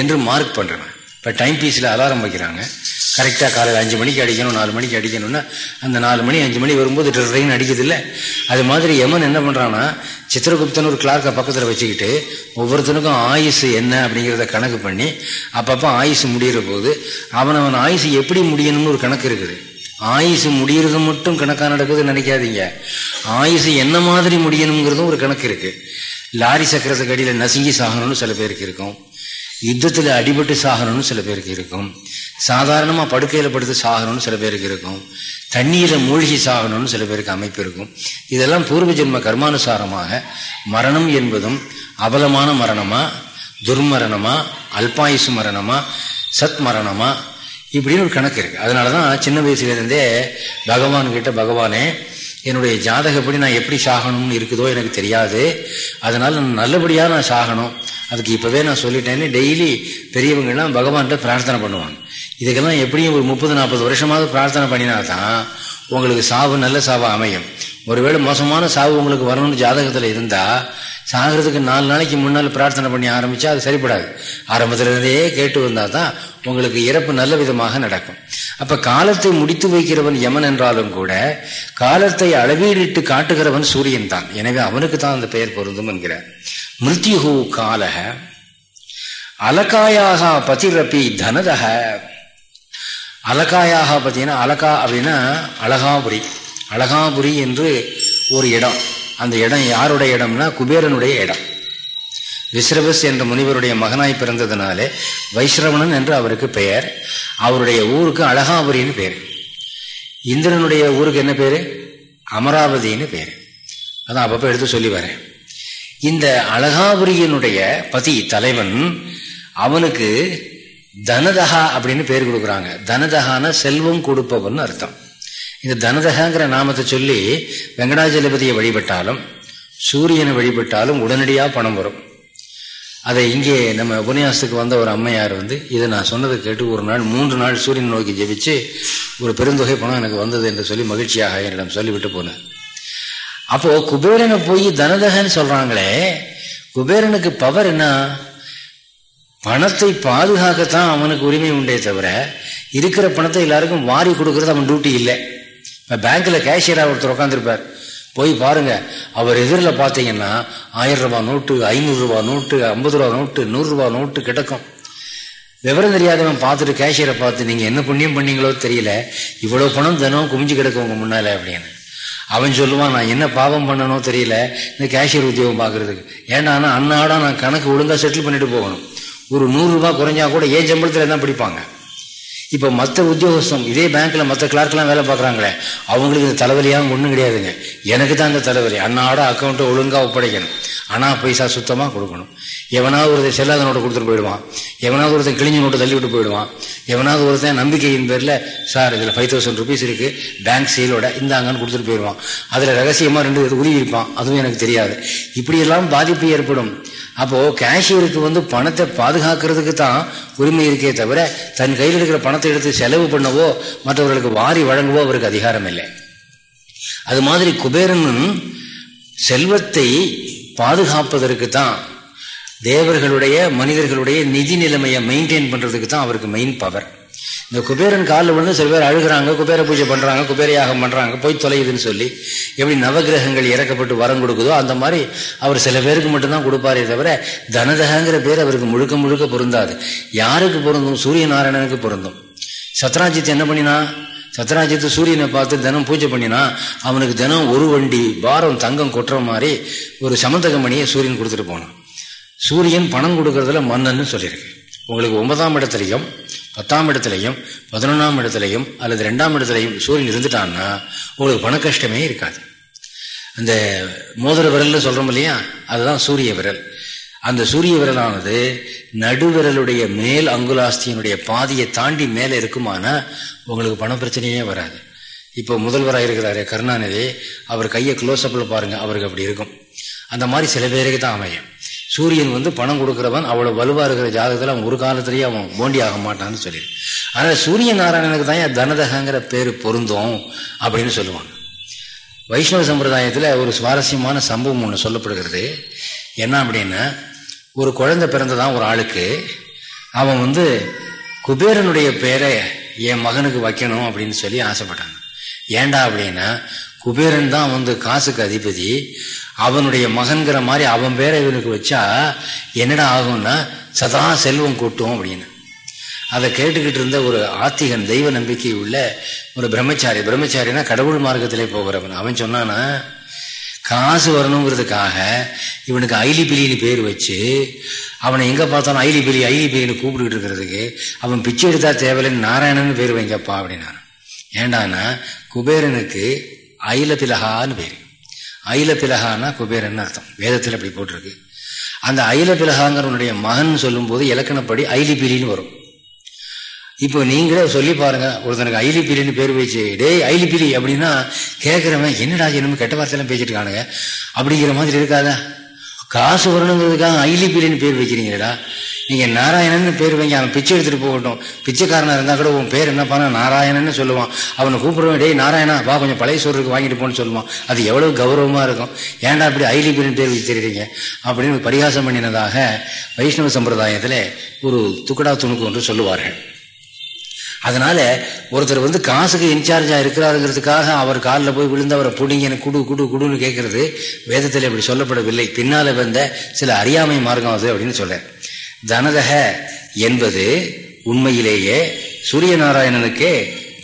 என்று மார்க் பண்ணுறவன் இப்போ டைம் பீஸில் அலாரம் வைக்கிறாங்க. கரெக்டாக காலையில் அஞ்சு மணிக்கு அடிக்கணும் நாலு மணிக்கு அடிக்கணும்னா அந்த நாலு மணி அஞ்சு மணி வரும்போது ட்ரெயின் அடிக்குது இல்லை அது மாதிரி யமன் என்ன பண்ணுறான்னா சித்திரகுப்தன் ஒரு கிளார்க்கை பக்கத்தில் வச்சுக்கிட்டு ஒவ்வொருத்தனுக்கும் ஆயுசு என்ன அப்படிங்கிறத கணக்கு பண்ணி அப்பப்போ ஆயுசு முடிகிற போது அவன் அவன் ஆயுசு எப்படி முடியணும்னு ஒரு கணக்கு இருக்குது. ஆயுசு முடிகிறது மட்டும் கணக்காக நடக்குதுன்னு நினைக்காதீங்க. ஆயுசு என்ன மாதிரி முடியணுங்கிறதும் ஒரு கணக்கு இருக்குது லாரி சக்கரத்துக்கு அடியில் நசுங்கி சாகணும்னு சில பேருக்கு இருக்கும். யுத்தத்தில் அடிபட்டு சாகணும்னு சில பேருக்கு இருக்கும். சாதாரணமாக படுக்கையில் படுத்து சாகணும்னு சில பேருக்கு இருக்கும். தண்ணீரில் மூழ்கி சாகணும்னு சில பேருக்கு அமைப்பு இருக்கும். இதெல்லாம் பூர்வ ஜென்ம கர்மானுசாரமாக மரணம் என்பதும் அபலமான மரணமா துர்மரணமா அல்பாயுசு மரணமா சத் மரணமா இப்படின்னு ஒரு கணக்கு இருக்குது அதனால தான் சின்ன வயசுலேருந்தே பகவான் கிட்ட பகவானே என்னுடைய ஜாதகப்படி நான் எப்படி சாகணும்னு இருக்குதோ எனக்கு தெரியாது. அதனால நல்லபடியாக நான் சாகணும். அதுக்கு இப்போவே நான் சொல்லிட்டேன்னு டெய்லி பெரியவங்கெல்லாம் பகவான்கிட்ட பிரார்த்தனை பண்ணுவாங்க. இதுக்கெல்லாம் எப்படியும் ஒரு முப்பது நாற்பது வருஷமாவது பிரார்த்தனை பண்ணினா தான் உங்களுக்கு சாவு நல்ல சாவாக அமையும். ஒருவேளை மோசமான சாவு உங்களுக்கு வரணும்னு ஜாதகத்தில் இருந்தால் சாகிறதுக்கு நாலு நாளைக்கு முன்னால் பிரார்த்தனை பண்ணி ஆரம்பித்தா அது சரிப்படாது. ஆரம்பத்திலிருந்தே கேட்டு வந்தால் தான் உங்களுக்கு இறப்பு நல்ல விதமாக நடக்கும். அப்போ காலத்தை முடித்து வைக்கிறவன் யமன் என்றாலும் கூட காலத்தை அளவீடிட்டு காட்டுகிறவன் சூரியன் தான். எனவே அவனுக்கு தான் அந்த பெயர் பொருந்தும் என்கிறார். மிருத்யுகு காலக அலகாயாக பதிரப்பி தனதக. அலக்காயாக பார்த்தீங்கன்னா அலகா அப்படின்னா அழகாபுரி. அழகாபுரி என்று ஒரு இடம். அந்த இடம் யாருடைய இடம்னா குபேரனுடைய இடம். விஸ்ரவஸ் என்ற முனிவருடைய மகனாய் பிறந்ததுனாலே வைஸ்ரவணன் என்று அவருக்கு பெயர். அவருடைய ஊருக்கு அழகாபுரின்னு பேர். இந்திரனுடைய ஊருக்கு என்ன பேர்? அமராவதின்னு பேர். அதான் அப்பப்போ எடுத்து சொல்லி வரேன். இந்த அழகாபுரியனுடைய பதி தலைவன் அவனுக்கு தனதகா அப்படின்னு பேர் கொடுக்குறாங்க. தனதகான செல்வம் கொடுப்பவன் அர்த்தம். இந்த தனதகங்கிற நாமத்தை சொல்லி வெங்கடாஜலபதியை வழிபட்டாலும் சூரியனை வழிபட்டாலும் உடனடியாக பணம் வரும். அதை இங்கே நம்ம உபன்யாசத்துக்கு வந்த ஒரு அம்மையார் வந்து இதை நான் சொன்னதை கேட்டு ஒரு நாள் மூன்று நாள் சூரியன் நோக்கி ஜெபிச்சு ஒரு பெருந்தொகை பணம் எனக்கு வந்தது என்று சொல்லி மகிழ்ச்சியாக என்னிடம் சொல்லிவிட்டு போனேன் அப்போ குபேரனை போய் தனதகன்னு சொல்றாங்களே குபேரனுக்கு பவர் என்ன? பணத்தை பாதுகாக்கத்தான் அவனுக்கு உரிமை உண்டே தவிர இருக்கிற பணத்தை எல்லாருக்கும் வாரி கொடுக்கறது அவன் டியூட்டி இல்லை. இப்போ பேங்க்கில் கேஷியராக ஒருத்தர் உட்காந்துருப்பார் போய் பாருங்க அவர் எதிரில் பார்த்தீங்கன்னா ஆயிரம் ரூபா நோட்டு ஐநூறுரூவா நோட்டு ஐம்பது ரூபா நோட்டு நூறுரூவா நோட்டு கிடக்கும். விவரம் தெரியாதவன் பார்த்துட்டு கேஷியரை பார்த்து நீங்கள் என்ன புண்ணியம் பண்ணீங்களோ தெரியல இவ்வளோ பணம் தினம் குமிஞ்சு கிடக்கும் உங்கள் முன்னால் அப்படின்னு. அவன் சொல்லுவான் நான் என்ன பாவம் பண்ணனோ தெரியல இந்த கேஷியர் உத்தியோகம் பார்க்கறதுக்கு. ஏன்னா அன்னாடம் நான் கணக்கு ஒழுங்காக செட்டில் பண்ணிட்டு போகணும். ஒரு நூறுரூபா குறைஞ்சா கூட ஏன் சம்பளத்தில் தான் பிடிப்பாங்க? இப்போ மற்ற உத்தியோகஸ்தம் இதே பேங்க்ல மற்ற கிளார்க்லாம் வேலை பார்க்குறாங்களே அவங்களுக்கு இந்த தலைவலியாக ஒன்றும் கிடையாதுங்க. எனக்கு தான் இந்த தலைவலி. அன்னாட அக்கௌண்ட்டை ஒழுங்காக ஒப்படைக்கணும். ஆனால் பைசா சுத்தமாக கொடுக்கணும். எவனாவது ஒருத்தர் செல்லாத நோட்டை கொடுத்துட்டு போயிடுவான். எவனாவது ஒருத்தன் கிழிஞ்ச நோட்டை தள்ளி விட்டு போயிடுவான். எவனாவது ஒருத்தன் நம்பிக்கையின் பேரில் சார் இதில் ஃபைவ் தௌசண்ட் ருபீஸ் இருக்குது பேங்க் சீலோட இந்தாங்கன்னு கொடுத்துட்டு போயிடுவான். அதில் ரகசியமாக ரெண்டு உருவி இருப்பான். அதுவும் எனக்கு தெரியாது. இப்படியெல்லாம் பாதிப்பு ஏற்படும். அப்போது கேஷியருக்கு வந்து பணத்தை பாதுகாக்கிறதுக்கு தான் உரிமை இருக்கே தவிர தன் கையில் இருக்கிற பணத்தை எடுத்து செலவு பண்ணவோ மற்றவர்களுக்கு வாரி வழங்கவோ அவருக்கு அதிகாரம் இல்லை. அது மாதிரி குபேரன் செல்வத்தை பாதுகாப்பதற்கு தான் தேவர்களுடைய மனிதர்களுடைய நிதி நிலைமையை மெயின்டைன் பண்ணுறதுக்கு தான் அவருக்கு மெயின் பவர் இந்த குபேரன் காலில் விழுந்து சில பேர் அழுகிறாங்க குபேர பூஜை பண்ணுறாங்க குபேர யாகம் பண்றாங்க போய் தொலையுதுன்னு சொல்லி எப்படி நவகிரகங்கள் இறக்கப்பட்டு வரம் கொடுக்குதோ அந்த மாதிரி அவர் சில பேருக்கு மட்டும்தான் கொடுப்பாரே தவிர தனதகங்கிற பேர் அவருக்கு முழுக்க முழுக்க பொருந்தாது. யாருக்கு பொருந்தும்? சூரிய நாராயணனுக்கு பொருந்தும். சத்ராஜித் என்ன பண்ணினா சத்ராஜித்து சூரியனை பார்த்து தினம் பூஜை பண்ணினா அவனுக்கு தினம் ஒரு வண்டி பாரம் தங்கம் கொட்டுற மாதிரி ஒரு சமந்தக மணியை சூரியன் கொடுத்துட்டு போனான். சூரியன் பணம் கொடுக்கறதுல மன்னன்னு சொல்லியிருக்கு. உங்களுக்கு ஒன்பதாம் இடத்துலையும் பத்தாம் இடத்துலையும் பதினொன்றாம் இடத்துலையும் அல்லது ரெண்டாம் இடத்துலையும் சூரியன் இருந்துட்டான்னா உங்களுக்கு பண கஷ்டமே இருக்காது. அந்த மோதிர விரல்னு சொல்கிறோம் இல்லையா? அதுதான் சூரிய விரல். அந்த சூரிய விரலானது நடுவிரலுடைய மேல் அங்குலாஸ்தியினுடைய பாதியை தாண்டி மேலே இருக்குமானா உங்களுக்கு பண பிரச்சனையே வராது. இப்போ முதல்வராக இருக்கிறாரு கருணாநிதி அவர் கையை க்ளோஸ் அப்பில் பாருங்கள் அவருக்கு அப்படி இருக்கும். அந்த மாதிரி சில பேருக்கு தான் அமையும். சூரியன் வந்து பணம் கொடுக்குறவன் அவ்வளோ வலுவாக இருக்கிற ஜாதகத்தில் அவன் ஒரு காலத்திலேயே அவன் போண்டி ஆக மாட்டான்னு சொல்லிடு. ஆனால் சூரிய நாராயணனுக்கு தான் தனதகங்கிற பேர் பொருந்தும் அப்படின்னு சொல்லுவாங்க. வைஷ்ணவ சம்பிரதாயத்தில் ஒரு சுவாரஸ்யமான சம்பவம் ஒன்று சொல்லப்படுகிறது. என்ன அப்படின்னா ஒரு குழந்தை பிறந்ததான் ஒரு ஆளுக்கு அவன் வந்து குபேரனுடைய பேரை என் மகனுக்கு வைக்கணும் அப்படின்னு சொல்லி ஆசைப்பட்டாங்க. ஏண்டா அப்படின்னா குபேரன் தான் வந்து காசுக்கு அதிபதி. அவனுடைய மகன்கிற மாதிரி அவன் பேரை இவனுக்கு வச்சா என்னடா ஆகும்னா சதா செல்வம் கூட்டும் அப்படின்னு. அதை கேட்டுக்கிட்டு இருந்த ஒரு ஆத்திகன் தெய்வ நம்பிக்கை உள்ள ஒரு பிரம்மச்சாரி பிரம்மச்சாரினா கடவுள் மார்க்கத்திலே போகிறவன். அவன் சொன்னான்னா காசு வரணுங்கிறதுக்காக இவனுக்கு ஐலி பிலின்னு பேர் வச்சு அவனை எங்கே பார்த்தாலும் ஐலி பிலி ஐலி பிலின்னு கூப்பிட்டுக்கிட்டு இருக்கிறதுக்கு அவன் பிச்சை எடுத்தா தேவையில்லைன்னு நாராயணன் பேர் வைங்கப்பா அப்படின்னான். ஏண்டானா குபேரனுக்கு ஐல பேர். ஐல பிலகான்னா குபேரன் அர்த்தம். வேதத்தில் அப்படி போட்டிருக்கு. அந்த ஐல பிலகாங்கிறவனுடைய மகன் சொல்லும்போது இலக்கணப்படி ஐலிபிலின்னு வரும். இப்போ நீங்களே சொல்லி பாருங்க ஒருத்தனுக்கு ஐலி பேர் வச்சு டேய் ஐலி அப்படின்னா கேட்குறவன் என்னடா என்னமோ கெட்ட வார்த்தையெல்லாம் பேசிட்டு இருக்கானுங்க. அப்படிங்கிற மாதிரி இருக்காதா. காசு வரணுங்கிறதுக்காக ஐலி பிலின்னு பேர் வைக்கிறீங்களா நீங்கள் நாராயணன் பேர் வைங்க அவன் பிச்சை எடுத்துகிட்டு போகட்டும். பிச்சைக்காரனாக இருந்தால் கூட உன் பேர் என்ன பண்ண நாராயணன்னு சொல்லுவான். அவனை கூப்பிடுவேன் டேய் நாராயணா வா கொஞ்சம் பழைய சோறுக்கு வாங்கிட்டு போன்னு சொல்லுவான். அது எவ்வளோ கௌரவமாக இருக்கும். ஏன்டா அப்படி ஐலி பிலின் பேர் வச்சிருக்கீங்க அப்படின்னு பரிகாசம் பண்ணினதாக வைஷ்ணவ சம்பிரதாயத்தில் ஒரு துக்கடா துணுக்கு ஒன்று சொல்லுவார்கள். அதனால ஒருத்தர் வந்து காசுக்கு இன்சார்ஜாக இருக்கிறாருங்கிறதுக்காக அவர் காலில் போய் விழுந்து அவரை பிடிங்க எனக்கு குடு குடு குடுன்னு கேட்கறது வேதத்தில் இப்படி சொல்லப்படவில்லை. பின்னால் வந்த சில அறியாமை மார்க்கம் அது அப்படின்னு சொல்ல தனதக என்பது உண்மையிலேயே சூரிய நாராயணனுக்கே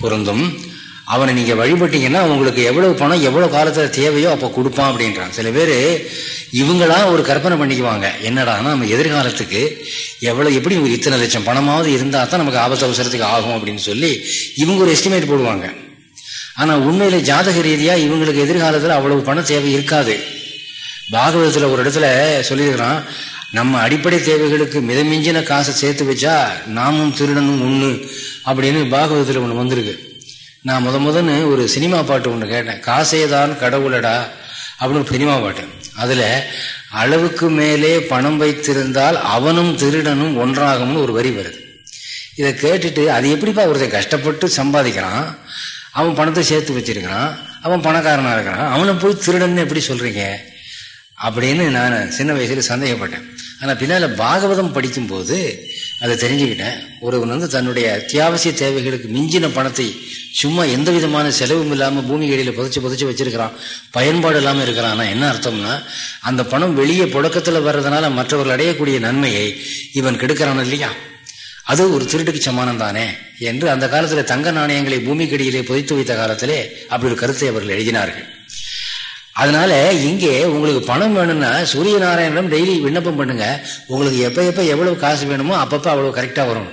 பொருந்தும். அவனை நீங்கள் வழிபட்டீங்கன்னா உங்களுக்கு எவ்வளவு பணம் எவ்வளோ காலத்தில் தேவையோ அப்போ கொடுப்பான் அப்படின்றான். சில பேர் இவங்களாம் ஒரு கற்பனை பண்ணிக்குவாங்க. என்னடானா நம்ம எதிர்காலத்துக்கு எவ்வளோ எப்படி இத்தனை லட்சம் பணமாவது இருந்தால் தான் நமக்கு ஆபத்து அவசரத்துக்கு ஆகும் அப்படின்னு சொல்லி இவங்க ஒரு எஸ்டிமேட் போடுவாங்க. ஆனால் உண்மையில் ஜாதக ரீதியாக இவங்களுக்கு எதிர்காலத்தில் அவ்வளவு பணம் தேவை இருக்காது. பாகவதத்தில் ஒரு இடத்துல சொல்லியிருக்கிறான் நம்ம அடிப்படை தேவைகளுக்கு மிதமிஞ்சின காசை சேர்த்து வச்சா நாமும் திருடனும் ஒன்று அப்படின்னு பாகவதத்தில் ஒன்று வந்திருக்கு. நான் முத முதன்னு ஒரு சினிமா பாட்டு ஒன்று கேட்டேன். காசேதான் கடவுளடா அப்படின்னு சினிமா பாட்டு. அதில் அளவுக்கு மேலே பணம் வைத்திருந்தால் அவனும் திருடனும் ஒன்றாகும்னு ஒரு வரி வருது. இதை கேட்டுட்டு அது எப்படிப்பா ஒருத்தன் கஷ்டப்பட்டு சம்பாதிக்கிறான்? அவன் பணத்தை சேர்த்து வச்சிருக்கிறான். அவன் பணக்காரனாக இருக்கிறான். அவனை போய் திருடன்னு எப்படி சொல்கிறீங்க அப்படின்னு நான் சின்ன வயசில் சந்தேகப்பட்டேன். ஆனால் பின்னால் பாகவதம் படிக்கும்போது அதை தெரிஞ்சுக்கிட்டேன். ஒருவன் வந்து தன்னுடைய அத்தியாவசிய தேவைகளுக்கு மிஞ்சின பணத்தை சும்மா எந்த விதமான செலவும் இல்லாமல் பூமி கடியில் புதைச்சு புதைச்சு வச்சிருக்கிறான். பயன்பாடு இல்லாமல் இருக்கிறான். என்ன அர்த்தம்னா அந்த பணம் வெளியே புழக்கத்தில் வர்றதுனால மற்றவர்கள் அடையக்கூடிய நன்மையை இவன் கெடுக்கிறான் இல்லையா? அது ஒரு திருட்டுக்கு சமானம் தானே என்று அந்த காலத்தில் தங்க நாணயங்களை பூமிக்கடியிலே புதைத்து வைத்த காலத்திலே அப்படி ஒரு கருத்தை அவர்கள் எழுதினார்கள். அதனால இங்கே உங்களுக்கு பணம் வேணும்னா சூரிய நாராயணம் டெய்லி விண்ணப்பம் பண்ணுங்க. உங்களுக்கு எப்ப எப்ப எவ்வளவு காசு வேணுமோ அப்பப்ப அவ்வளவு கரெக்டா வரும்.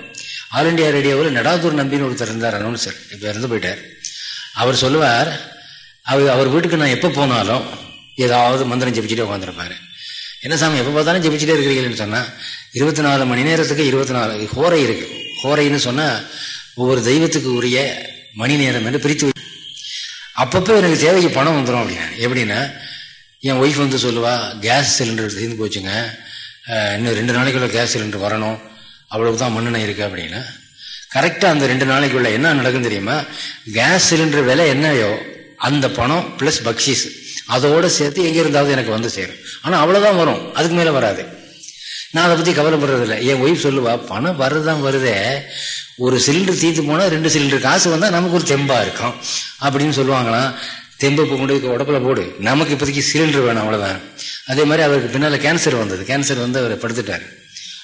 ஆல் இண்டியா ரேடியோவில் நடாதூர் நம்பின்னு ஒருத்தர் இருந்தார் அனௌன்சர் இப்ப இறந்து போயிட்டார். அவர் சொல்லுவார் அவர் அவர் வீட்டுக்கு நான் எப்போ போனாலும் ஏதாவது மந்திரம் ஜெபிச்சுட்டே உட்காந்துருப்பாரு என்ன சாமி எப்போ பார்த்தாலும் ஜெபிச்சுட்டே இருக்கிறீங்கன்னு சொன்னால் இருபத்தி நாலு மணி நேரத்துக்கு இருபத்தி நாலு ஹோரை இருக்குது ஹோரைன்னு சொன்னால் ஒவ்வொரு தெய்வத்துக்கு உரிய மணி நேரம் என்று பிரித்து அப்பப்போ எனக்கு தேவைக்கு பணம் வந்துடும் அப்படின்னா எப்படின்னா என் ஒய்ஃப் வந்து சொல்லுவா கேஸ் சிலிண்டர் தீர்ந்து போச்சுங்க. இன்னும் ரெண்டு நாளைக்குள்ள கேஸ் சிலிண்டர் வரணும். அவ்வளவு தான் மண்ணெண்ணெய் இருக்கு அப்படின்னா கரெக்டாக அந்த ரெண்டு நாளைக்குள்ள என்ன நடக்கும் தெரியுமா? கேஸ் சிலிண்டர் விலை என்னையோ அந்த பணம் ப்ளஸ் பக்ஷீஸ் அதோடு சேர்த்து எங்கே இருந்தாவது எனக்கு வந்து சேரும். ஆனால் அவ்வளோதான் வரும். அதுக்கு மேலே வராது. நான் அதை பற்றி கவலைப்படுறதில்ல. என் ஒய்ஃப் சொல்லுவா பணம் வருதான் வருதே. ஒரு சிலிண்டர் தீர்த்து போனால் ரெண்டு சிலிண்டர் காசு வந்தால் நமக்கு ஒரு தெம்பாக இருக்கும். அப்படின்னு சொல்லுவாங்களாம். தெம்பை கொண்டு உடப்பில் போடு. நமக்கு இப்போதைக்கு சிலிண்டர் வேணும் அவ்வளோதான் அதே மாதிரி அவருக்கு பின்னால் கேன்சர் வந்தது. கேன்சர் வந்து அவர் படுத்துட்டார்.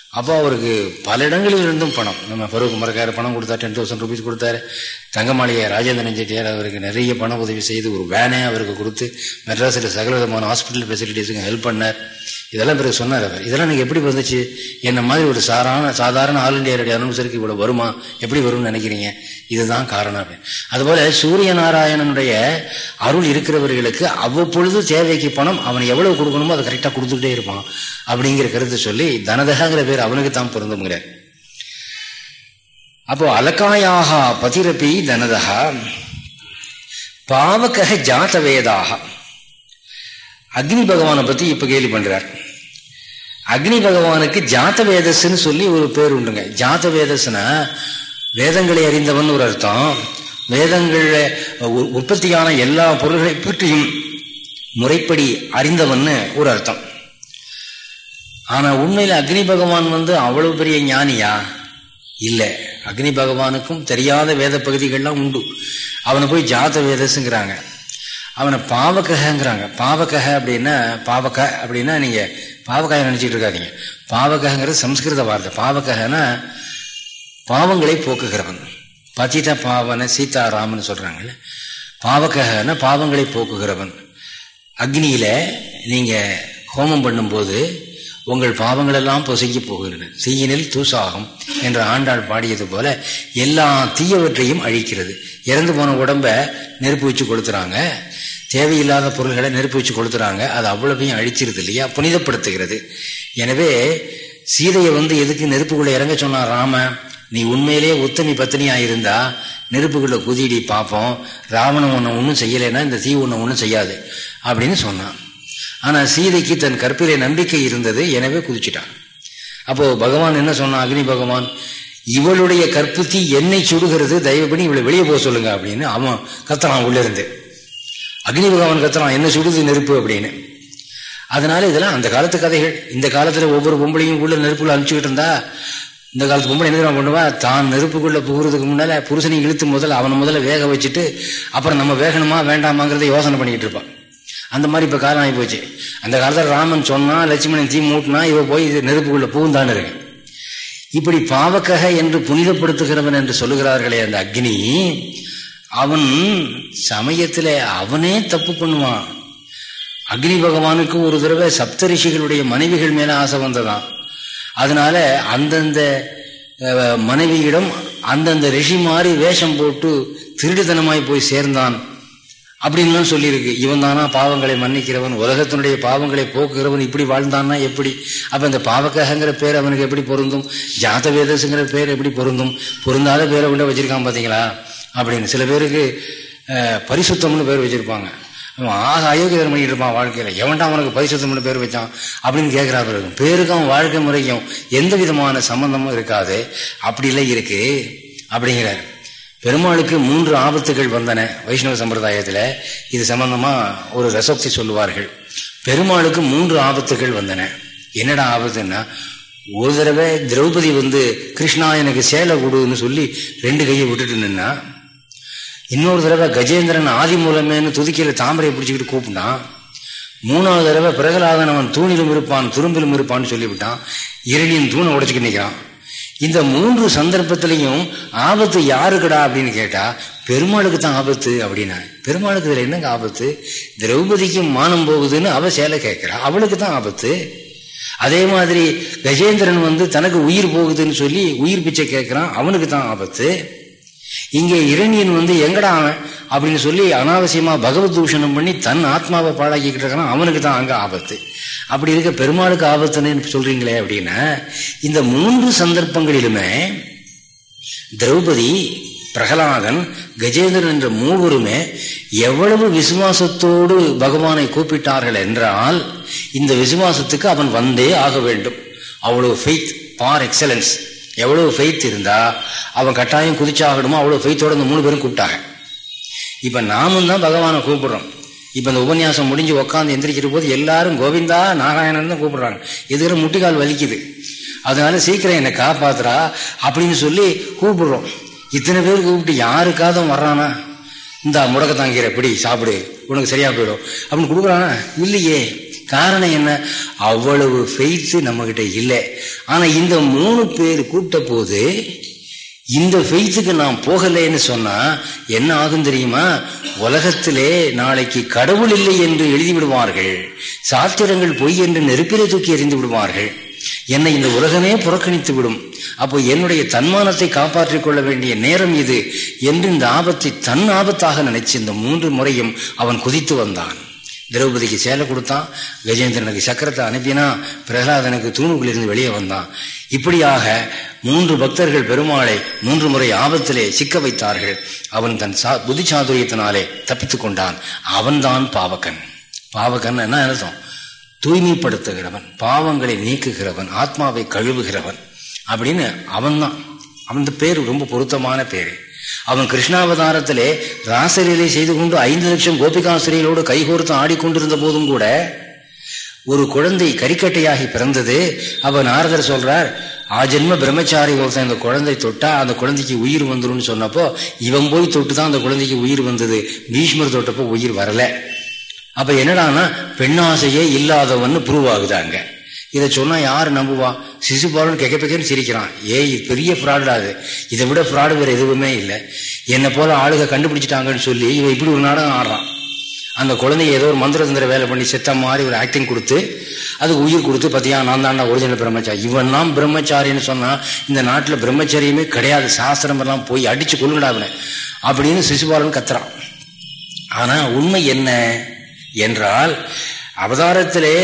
அப்போ அவருக்கு பல இடங்களில் இருந்தும் பணம். நம்ம பருவக்கு மரக்கார பணம் கொடுத்தா டென் தௌசண்ட் ருபீஸ் கொடுத்தாரு. தங்கமாளியார் ராஜேந்திரன் செட்டியார் அவருக்கு நிறைய பண உதவி செய்து ஒரு வேனே அவருக்கு கொடுத்து மெட்ராஸில் சகல விதமான ஹாஸ்பிட்டல் ஃபெசிலிட்டிஸுக்கு ஹெல்ப் பண்ணார். இதெல்லாம் பிறகு சொன்னார் அவர். இதெல்லாம் எனக்கு எப்படி வந்துச்சு? என்ன மாதிரி ஒரு சாதாரண சாதாரண ஆல் இண்டியா ரேடியோ இவ்வளோ இவ்வளவு வருமா? எப்படி வரும்னு நினைக்கிறீங்க? இதுதான் காரணம் அப்படின்னு. அதுபோல சூரிய நாராயணனுடைய அருள் இருக்கிறவர்களுக்கு அவ்வப்பொழுது தேவைக்கு பணம் அவன் எவ்வளவு கொடுக்கணுமோ அதை கரெக்டாக கொடுத்துக்கிட்டே இருப்பான். அப்படிங்கிற கருத்தை சொல்லி தனதகங்கிற பேர் அவனுக்கு தான் பொருந்துங்கிறார் அப்போ அலக்காயாக பதிரப்பி தனதகா பாவக ஜாத வேதாக அக்னி பகவானை பத்தி இப்ப கேள்வி பண்றார். அக்னி பகவானுக்கு ஜாத்த வேதஸ்ன்னு சொல்லி ஒரு பேர் உண்டுங்க. ஜாத்த வேதஸ்னா வேதங்களை அறிந்தவன் ஒரு அர்த்தம். வேதங்கள் உற்பத்தியான எல்லா பொருள்களை பற்றியும் முறைப்படி அறிந்தவன்னு ஒரு அர்த்தம். ஆனா உண்மையில அக்னி பகவான் வந்து அவ்வளவு பெரிய ஞானியா? இல்லை. அக்னி பகவானுக்கும் தெரியாத வேத பகுதிகள்லாம் உண்டு. அவனை போய் ஜாத வேதஸுங்கிறாங்க அவனை பாவகங்கிறாங்க பாவகக அப்படின்னா பாவக அப்படின்னா நீங்கள் பாவகாயம் நினைச்சிட்டு இருக்காதீங்க. பாவகங்கிறது சம்ஸ்கிருத வார்த்தை. பாவகனா பாவங்களை போக்குகிறவன். பதித பாவன சீதாராமன் சொல்றாங்கல்ல. பாவகனா பாவங்களை போக்குகிறவன். அக்னியில நீங்க ஹோமம் பண்ணும்போது உங்கள் பாவங்களெல்லாம் பொசுக்கி போகிறது தீயினில் தூசாகும் என்று ஆண்டாள் பாடியது போல எல்லா தீயவற்றையும் அழிக்கிறது. இறந்து போன உடம்ப நெருப்பு வச்சு கொடுத்துறாங்க தேவையில்லாத பொருள்களை நெருப்பு வச்சு கொடுத்துறாங்க அது அவ்வளவையும் அழிச்சிருது இல்லையா? புனிதப்படுத்துகிறது. எனவே சீதையை வந்து எதுக்கு நெருப்புக்குள்ள இறங்க சொன்னான் ராம நீ உண்மையிலேயே உத்தமி பத்தினியா இருந்தா நெருப்புக்குள்ள குதிடி பார்ப்போம் ராவணன் ஒன்று ஒன்றும் செய்யலைன்னா இந்த தீ ஒன்று ஒன்றும் செய்யாது. அப்படின்னு சொன்னான். ஆனால் சீதைக்கு தன் கற்பிலே நம்பிக்கை இருந்தது. எனவே குதிச்சுட்டான். அப்போ பகவான் என்ன சொன்னான்? அக்னி பகவான் இவளுடைய கற்புத்தி என்னை சுடுகிறது. தயவு பண்ணி இவளை வெளியே போக சொல்லுங்க அப்படின்னு அவன் கத்தனான் உள்ள இருந்து. அக்னி பகவான் கத்துறான் என்ன சுடுது நெருப்பு அப்படின்னு. அதனால இதெல்லாம் அந்த காலத்து கதைகள். இந்த காலத்துல ஒவ்வொரு பொம்பளையும் உள்ள நெருப்புல அனுப்பிச்சுக்கிட்டு இருந்தா இந்த காலத்து பொம்பளை என்ன பண்ணுவா தான் நெருப்புக்குள்ள புகுறதுக்கு முன்னால புருஷனை இழுத்து முதல்ல அவனை முதல்ல வேக வச்சுட்டு அப்புறம் நம்ம வேகணுமா வேண்டாமாங்கிறத யோசனை பண்ணிக்கிட்டு இருப்பான். அந்த மாதிரி இப்போ காலம் ஆகி போச்சு அந்த காலத்தில் ராமன் சொன்னான் லட்சுமணன் தீ மூட்டினா இவ போய் நெருப்புக்குள்ள பூந்தான்னு இருக்கு இப்படி பாவக்கக என்று புனிதப்படுத்துகிறவன் என்று சொல்லுகிறார்களே அந்த அக்னி அவன் சமயத்தில் அவனே தப்பு பண்ணுவான். அக்னி பகவானுக்கு ஒரு தடவை சப்தரிஷிகளுடைய மனைவிகள் மேலே ஆசை வந்ததான் அதனால அந்தந்த மனைவியிடம் அந்தந்த ரிஷி மாதிரி வேஷம் போட்டு திருடுதனமாய் போய் சேர்ந்தான். அப்படின்லாம் சொல்லியிருக்கு. இவன் தானா பாவங்களை மன்னிக்கிறவன் உலகத்தினுடைய பாவங்களை போக்குகிறவன் இப்படி வாழ்ந்தான்னா எப்படி? அப்போ இந்த பாவக்ககங்கிற பேர் அவனுக்கு எப்படி பொருந்தும்? ஜாத வேதசுங்கிற பேர் எப்படி பொருந்தும்? பொருந்தாத பேரை கொண்டு வச்சிருக்கான் பார்த்தீங்களா அப்படின்னு. சில பேருக்கு பரிசுத்தம்னு பேர் வச்சிருப்பாங்க. ஆக அயோக்கியம் பண்ணிட்டு இருப்பான் வாழ்க்கையில. எவன்டா அவனுக்கு பரிசுத்தம்னு பேர் வச்சான் அப்படின்னு கேட்கிறா பிறகு. பேருக்கும் வாழ்க்கை முறைக்கும் எந்த விதமான சம்பந்தமும் இருக்காது. அப்படிலாம் இருக்கு. அப்படிங்கிறார். பெருமாளுக்கு மூன்று ஆபத்துகள் வந்தன வைஷ்ணவ சம்பிரதாயத்தில். இது சம்பந்தமாக ஒரு ரசோக்தி சொல்லுவார்கள். பெருமாளுக்கு மூன்று ஆபத்துகள் வந்தன. என்னடா ஆபத்துன்னா ஒரு தடவை திரௌபதி வந்து கிருஷ்ணா எனக்கு சேலை கொடுன்னு சொல்லி ரெண்டு கையை விட்டுட்டு நின்னா இன்னொரு தடவை கஜேந்திரன் ஆதி மூலமேன்னு துதிக்கிற தாமரையை பிடிச்சிக்கிட்டு கூப்பிட்டான் மூணாவது தடவை பிரகலாதன் அவன் தூணிலும் இருப்பான் துரும்பிலும் இருப்பான்னு சொல்லிவிட்டான். இரணியின் தூணை உடச்சிக்கிட்டு நிற்கிறான் இந்த மூன்று சந்தர்ப்பத்திலையும் ஆபத்து யாருக்கடா அப்படின்னு கேட்டால் பெருமாளுக்கு தான் ஆபத்து அப்படின்னா பெருமாளுக்கு இதில் என்னங்க ஆபத்து? திரௌபதிக்கு மானம் போகுதுன்னு அவ சேலை கேட்குறா அவளுக்கு தான் ஆபத்து. அதே மாதிரி கஜேந்திரன் வந்து தனக்கு உயிர் போகுதுன்னு சொல்லி உயிர் பிச்சை கேட்குறான் அவனுக்கு தான் ஆபத்து. இங்கே இரணியன் வந்து எங்கடா அவன்? அப்படின்னு சொல்லி அனாவசியமாக பகவத் தூஷணம் பண்ணி தன் ஆத்மாவை பாழாக்கிக்கிட்டு இருக்கான்? அவனுக்கு தான் அங்கே ஆபத்து. அப்படி இருக்க பெருமாளுக்கு ஆபத்துன்னு சொல்றீங்களே அப்படின்னா இந்த மூன்று சந்தர்ப்பங்களிலுமே திரௌபதி பிரகலாதன் கஜேந்திரன் என்ற மூவருமே எவ்வளவு விசுவாசத்தோடு பகவானை கூப்பிட்டார்கள் என்றால் இந்த விசுவாசத்துக்கு அவன் வந்தே ஆக வேண்டும். அவ்வளவு ஃபெய்த் பார் எக்ஸலன்ஸ் எவ்வளவு ஃபெய்த் இருந்தா அவன் கட்டாயம் குதிச்சாகணுமோ அவ்வளவு ஃபெய்த்தோட இந்த மூணு பேரும் கூப்பிட்டாங்க. இப்ப நாமும் தான் பகவானை கூப்பிடுறோம். இப்ப இந்த உபன்யாசம் முடிஞ்சு உட்காந்து எந்திரிக்கிற போது எல்லாரும் கோவிந்தா நாராயணன் தான் கூப்பிடுறாங்க. எதுக்கிற முட்டிக்கால் வலிக்குது? அதனால சீக்கிரம் என்னை காப்பாத்துறா அப்படின்னு சொல்லி கூப்பிடுறோம். இத்தனை பேர் கூப்பிட்டு யாருக்காவது வர்றானா? இந்த முடக்கத்தாங்கிற பிடி சாப்பிடு உனக்கு சரியா போயிடும். அப்படின்னு கொடுக்குறானா? இல்லையே. காரணம் என்ன? அவ்வளவு ஃபெய்த்து நம்மகிட்ட இல்லை. ஆனால் இந்த மூணு பேர் கூப்பிட்ட போது இந்த ஃபெய்த்துக்கு நான் போகலைன்னு சொன்னால் என்ன ஆகும் தெரியுமா? உலகத்திலே நாளைக்கு கடவுள் இல்லை என்று எழுதி விடுவார்கள் சாத்திரங்கள் பொய் என்று நெருப்பிலே தூக்கி எறிந்து விடுவார்கள். என்னை இந்த உலகமே புறக்கணித்து விடும் அப்போ என்னுடைய தன்மானத்தை காப்பாற்றிக் கொள்ள வேண்டிய நேரம் இது என்று இந்த ஆபத்தை தன் ஆபத்தாக நினைச்சு இந்த மூன்று முறையும் அவன் குதித்து வந்தான். திரௌபதிக்கு சேலை கொடுத்தான் கஜேந்திரனுக்கு சக்கரத்தை அனுப்பினா பிரகலாதனுக்கு தூணுக்குள்ளிருந்து வெளியே வந்தான். இப்படியாக மூன்று பக்தர்கள் பெருமாளை மூன்று முறை ஆபத்திலே சிக்க வைத்தார்கள். அவன் தன் சா புத்தி சாதுரியத்தினாலே தப்பித்து கொண்டான். அவன்தான் பாவகன். பாவகன் என்ன அர்த்தம்? தூய்மைப்படுத்துகிறவன் பாவங்களை நீக்குகிறவன் ஆத்மாவை கழுவுகிறவன் அப்படின்னு அவன்தான். அந்த பேர் ரொம்ப பொருத்தமான பேர். அவன் கிருஷ்ணாவதாரத்திலே ராசலீலை செய்து கொண்டு ஐந்து லட்சம் கோபிகாசிரியர்களோடு கைகோர்த்து ஆடிக்கொண்டிருந்த போதும் கூட ஒரு குழந்தை கரிக்கட்டையாகி பிறந்தது. அவர் நாரதர் சொல்றார் ஆஜென்ம பிரம்மச்சாரி ஒருத்தன் அந்த குழந்தை தொட்டா அந்த குழந்தைக்கு உயிர் வந்துடும் சொன்னப்போ இவன் போய் தொட்டு தான் அந்த குழந்தைக்கு உயிர் வந்தது. பீஷ்மர் தொட்டப்போ உயிர் வரல. அப்ப என்னடானா பெண்ணாசையே இல்லாதவன் ப்ரூவ் ஆகுதாங்க. இதை சொன்னா யார் நம்புவா? சிசுபாலன் கெக்க பெக்கன்னு சிரிக்கிறான். ஏய் பெரிய ஃப்ராடாது இதை விட ஃப்ராடு வேற எதுவுமே இல்லை. என்னை போல ஆளுக கண்டுபிடிச்சிட்டாங்கன்னு சொல்லி இவன் இப்படி ஒரு நாடகம் ஆடுறான். அந்த குழந்தைய ஏதோ ஒரு மந்திரதந்திர வேலை பண்ணி செத்த மாதிரி ஒரு ஆக்டிங் கொடுத்து அதுக்கு உயிர் கொடுத்து பார்த்தியா நான் தாண்டா ஒரிஜினல் பிரம்மச்சாரி. இவன் தான் பிரம்மச்சாரின்னு சொன்னால் இந்த நாட்டில் பிரம்மச்சாரியுமே கிடையாது. சாஸ்திரம் எல்லாம் போய் அடித்து கொள்ளுடாவின அப்படின்னு சிசுபாலன் கத்துறான். ஆனால் உண்மை என்ன? என்றால் அவதாரத்திலே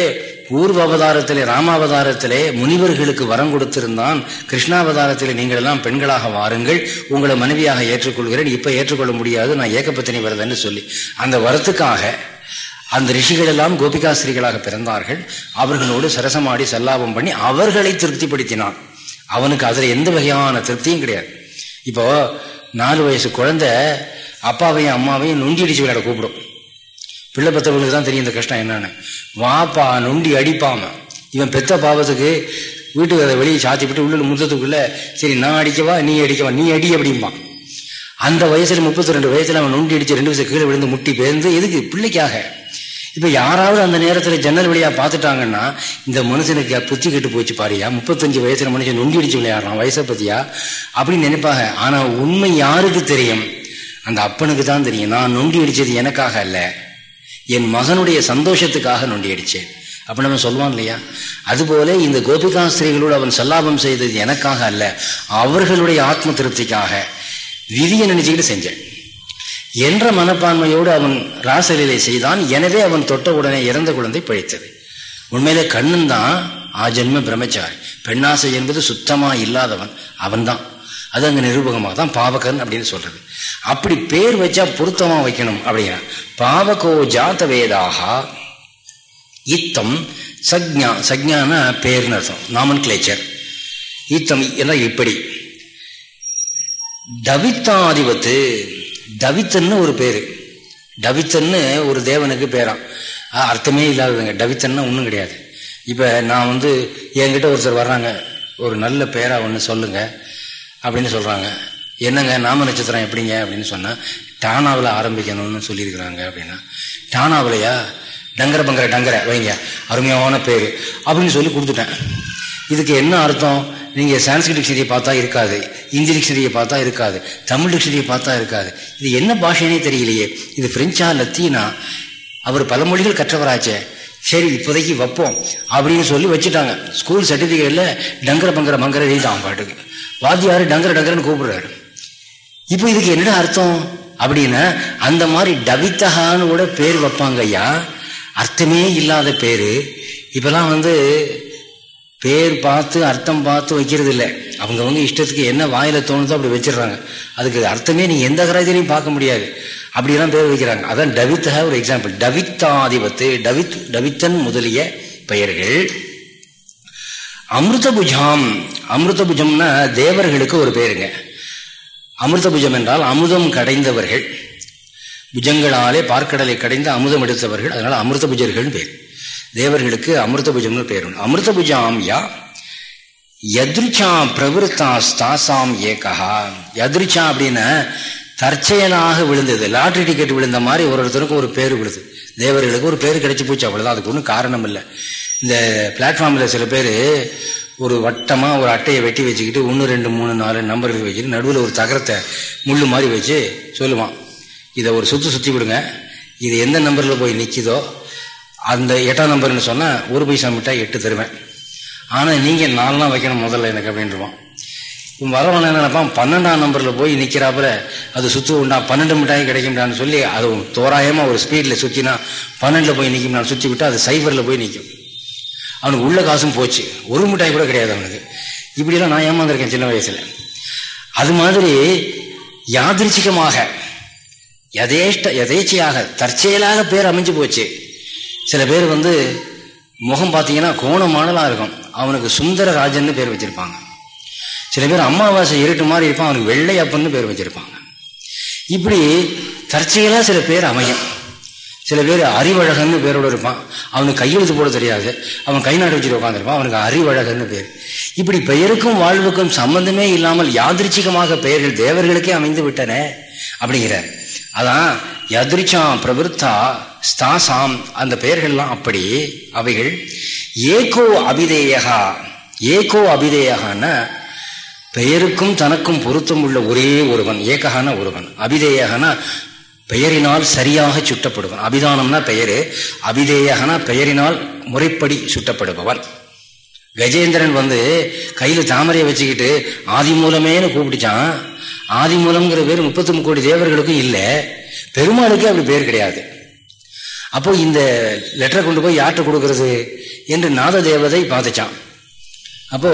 பூர்வ அவதாரத்திலே ராமாவதாரத்திலே முனிவர்களுக்கு வரம் கொடுத்திருந்தான். கிருஷ்ணாவதாரத்திலே நீங்கள் எல்லாம் பெண்களாக வாருங்கள். உங்களை மனைவியாக ஏற்றுக்கொள்கிறேன். இப்போ ஏற்றுக்கொள்ள முடியாது. நான் ஏகப்பத்தினி வருதுன்னு சொல்லி. அந்த வரத்துக்காக அந்த ரிஷிகள் எல்லாம் கோபிகாஸ்திரிகளாக பிறந்தார்கள். அவர்களோடு சரசமாடி சல்லாபம் பண்ணி அவர்களை திருப்திப்படுத்தினான். அவனுக்கு அதில் எந்த வகையான திருப்தியும் கிடையாது. இப்போ நாலு வயசு குழந்தை அப்பாவையும் அம்மாவையும் நுண்டி அடிச்சு விளையாட கூப்பிடும். பிள்ளை பெற்றவங்களுக்கு தான் தெரியும் இந்த கஷ்டம் என்னன்னு. வாப்பா நொண்டி அடிப்பாம. இவன் பெத்த பாவத்துக்கு வீட்டுக்கு அதை வெளியே சாத்தி விட்டு உள்ள முத்தத்துக்குள்ள சரி நான் அடிக்கவா நீ அடிக்கவா நீ அடி அப்படிம்பான் அந்த வயசுல முப்பத்தி ரெண்டு வயசுல அவன் நொண்டி அடிச்சு ரெண்டு வயசு கீழே விழுந்து முட்டி பேர்ந்து எதுக்கு பிள்ளைக்காக? இப்ப யாராவது அந்த நேரத்துல ஜன்னல் வழியா பாத்துட்டாங்கன்னா இந்த மனுஷனுக்கு புத்தி கெட்டு போச்சு பாரியா முப்பத்தஞ்சு வயசுல மனுஷன் நொண்டி அடிச்சு விளையாடுறான் வயசை பத்தியா? அப்படின்னு நினைப்பாங்க. ஆனா உண்மை யாருக்கு தெரியும்? அந்த அப்பனுக்கு தான் தெரியும். நான் நொண்டி அடிச்சது எனக்காக அல்ல. என் மகனுடைய சந்தோஷத்துக்காக நொண்டி அடிச்சேன் அப்படி நம்ம சொல்லுவான் இல்லையா? அதுபோல இந்த கோபிகாஸ்திரிகளோடு அவன் சல்லாபம் செய்தது எனக்காக அல்ல அவர்களுடைய ஆத்ம திருப்திக்காக விதியை நினைச்சுக்கிட்டு செஞ்சேன். என்ற மனப்பான்மையோடு அவன் ராசலீலை செய்தான் எனவே அவன் தொட்ட உடனே இறந்த குழந்தை பழித்தது. உண்மையிலே கண்ணன் தான் ஆஜன்ம பிரம்மச்சாரி. பெண்ணாசை என்பது சுத்தமா இல்லாதவன் அவன்தான். அது அங்கே நிரூபகமாக தான் பாவகன் அப்படின்னு சொல்றது. அப்படி பேர் வச்சா பொருத்தமாக வைக்கணும் அப்படின்னா பாவகோ ஜாத்த வேதாக இத்தம் சக்ஞா சக்ஞான பேர்னு அர்த்தம் நாமன் கிளேச்சர் இத்தம் எல்லாம் இப்படி. தவித்தாதிபத்து தவித்தன்னு ஒரு பேர். டவித்தன்னு ஒரு தேவனுக்கு பேரான் அர்த்தமே இல்லாததுங்க டவித்தன்னா ஒன்றும் கிடையாது. இப்போ நான் வந்து என்கிட்ட ஒருத்தர் வர்றாங்க ஒரு நல்ல பேராக ஒன்று சொல்லுங்கள் அப்படின்னு சொல்கிறாங்க என்னங்க நாம நட்சத்திரம் எப்படிங்க? அப்படின்னு சொன்னால் டானாவில் ஆரம்பிக்கணும்னு சொல்லியிருக்கிறாங்க அப்படின்னா டானாவிலையா டங்கர பங்கர டங்கர வைங்க. அருமையான பேர். அப்படின்னு சொல்லி கொடுத்துட்டேன். இதுக்கு என்ன அர்த்தம்? நீங்கள் சான்ஸ்கிரிட் டிக்ஷனரியை பார்த்தா இருக்காது. இந்தி டிக்ஷனரியை பார்த்தா இருக்காது. தமிழ் டிக்ஷனரியை பார்த்தா இருக்காது. இது என்ன பாஷைனே தெரியலையே. இது பிரெஞ்சா லத்தீனா? அவர் பல மொழிகள் கற்றவராச்சே. சரி இப்போதைக்கு வைப்போம் அப்படின்னு சொல்லி வச்சுட்டாங்க. ஸ்கூல் சர்டிஃபிகேட்டில் டங்கர பங்கர மங்கர எழுதிட்டான் பாட்டுக்கு. வாத்தியார் டங்கர டங்கரன்னு கூப்பிடுறாரு. இப்போ இதுக்கு என்னடா அர்த்தம்? அப்படின்னா அந்த மாதிரி டவித்தகான்னு கூட பேர் வைப்பாங்க ஐயா அர்த்தமே இல்லாத பேர். இப்போல்லாம் வந்து பேர் பார்த்து அர்த்தம் பார்த்து வைக்கிறது இல்லை அவங்கவுங்க இஷ்டத்துக்கு என்ன வாயில் தோணுதோ அப்படி வச்சிடுறாங்க. அதுக்கு அர்த்தமே நீங்கள் எந்த கராஜிலையும் பார்க்க முடியாது. அப்படிலாம் பேர் வைக்கிறாங்க. அதான் டவித்தக ஒரு எக்ஸாம்பிள் டவித்தாதிபத்து டவித் டவித்தன் முதலிய பெயர்கள். அமிர்தபுஜாம். அமிர்தபுஜம்னா தேவர்களுக்கு ஒரு பேருங்க. அமிர்தபுஜம் என்றால் அமுதம் கடைந்தவர்கள். புஜங்களாலே பார்க்கடலை கடைந்து அமுதம் எடுத்தவர்கள். அதனால் அமிர்தபுஜர்கள் பேர். தேவர்களுக்கு அமிர்தபுஜம்னு பேர் உண்டு. அமிர்தபுஜாம் யா யதிருச்சா பிரவருத்தாஸ்தாசாம் ஏகா யதிருச்சா அப்படின்னா தற்செயலாக விழுந்தது. லாட்ரி டிக்கெட் விழுந்த மாதிரி ஒரு ஒருத்தருக்கும் ஒரு பேர் விழுது. தேவர்களுக்கு ஒரு பேர் கிடைச்சி போச்சு அவ்வளோதான் அதுக்கு ஒன்றும் காரணம் இல்லை. இந்த பிளாட்ஃபார்மில் சில பேர் ஒரு வட்டமாக ஒரு அட்டையை வெட்டி வச்சுக்கிட்டு ஒன்று ரெண்டு மூணு நாலு நம்பர்கள் வச்சுக்கிட்டு நடுவில் ஒரு தகரத்தை முள் மாதிரி வச்சு சொல்லுவான். இதை ஒரு சுற்றி சுற்றி விடுங்க. இது எந்த நம்பரில் போய் நிற்கிதோ அந்த எட்டாம் நம்பர்னு சொன்னால் ஒரு பைசா மிட்டாய் எட்டு தருவேன். ஆனால் நீங்கள் நாலாம் வைக்கணும் முதல்ல எனக்கு அப்படின்றவான். வரவன் என்ன நினைப்பான்? பன்னெண்டாம் நம்பரில் போய் நிற்கிறாப்புல அது சுற்று உண்டா? பன்னெண்டு மிட்டாயும் கிடைக்கும்டான்னு சொல்லி அது தோராயமாக ஒரு ஸ்பீடில் சுற்றினா பன்னெண்டில் போய் நிற்கும் நான் சுற்றி விட்டு அது சைபரில் போய் நிற்கும் அவனுக்கு உள்ள காசும் போச்சு. ஒரு மிட்டாய் கூட கிடையாது அவனுக்கு. இப்படிலாம் நான் ஏமாந்துருக்கேன் சின்ன வயசில். அது மாதிரி யாதிருச்சிகமாக எதேஷ்ட எதேச்சையாக தற்செயலாக பேர் அமைஞ்சு போச்சு. சில பேர் வந்து முகம் பார்த்தீங்கன்னா கோணமானலாக இருக்கும். அவனுக்கு சுந்தர ராஜன்னு பேர் வச்சுருப்பாங்க. சில பேர் அமாவாசை இருட்டு மாதிரி இருப்பான். அவனுக்கு வெள்ளை அப்பன்னு பேர் வச்சிருப்பாங்க. இப்படி தற்செயலாக சில பேர் அமையும். சில பேர் அறிவழகன்னு பேரோடு இருப்பான். அவனுக்கு கையெழுத்து போட தெரியாது. அவன் கை நாடு வச்சுட்டு உட்காந்துருப்பான் அவனுக்கு அறிவழகன்னு பேர். இப்படி பெயருக்கும் வாழ்வுக்கும் சம்பந்தமே இல்லாமல் யாதிருச்சிகமாக பெயர்கள் தேவர்களுக்கே அமைந்து விட்டன அப்படிங்கிறார். அதான் யதிரிச்சாம் பிரவருத்தா ஸ்தாசாம் அந்த பெயர்கள்லாம் அப்படி. அவைகள் ஏகோ அபிதேயகா. ஏகோ அபிதேயகான்னா பெயருக்கும் தனக்கும் பொருத்தம் உள்ள ஒரே ஒருவன். ஏககான ஒருவன். அபிதேயகனா பெயரினால் சரியாக சுட்டப்படுவன் அபிதானம்னா பெயரு. அபிதேயகனா பெயரினால் முறைப்படி சுட்டப்படுபவன். கஜேந்திரன் வந்து கையில் தாமரையை வச்சுக்கிட்டு ஆதி மூலமேனு கூப்பிட்டுச்சான். ஆதி மூலம்ங்கிற பேர் முப்பத்தி கோடி தேவர்களுக்கும் இல்லை. பெருமாளுக்கே அப்படி பேர் கிடையாது. அப்போ இந்த லெட்டரை கொண்டு போய் யார்கிட்ட கொடுக்கறது என்று நாத தேவதை பார்த்துச்சான். அப்போ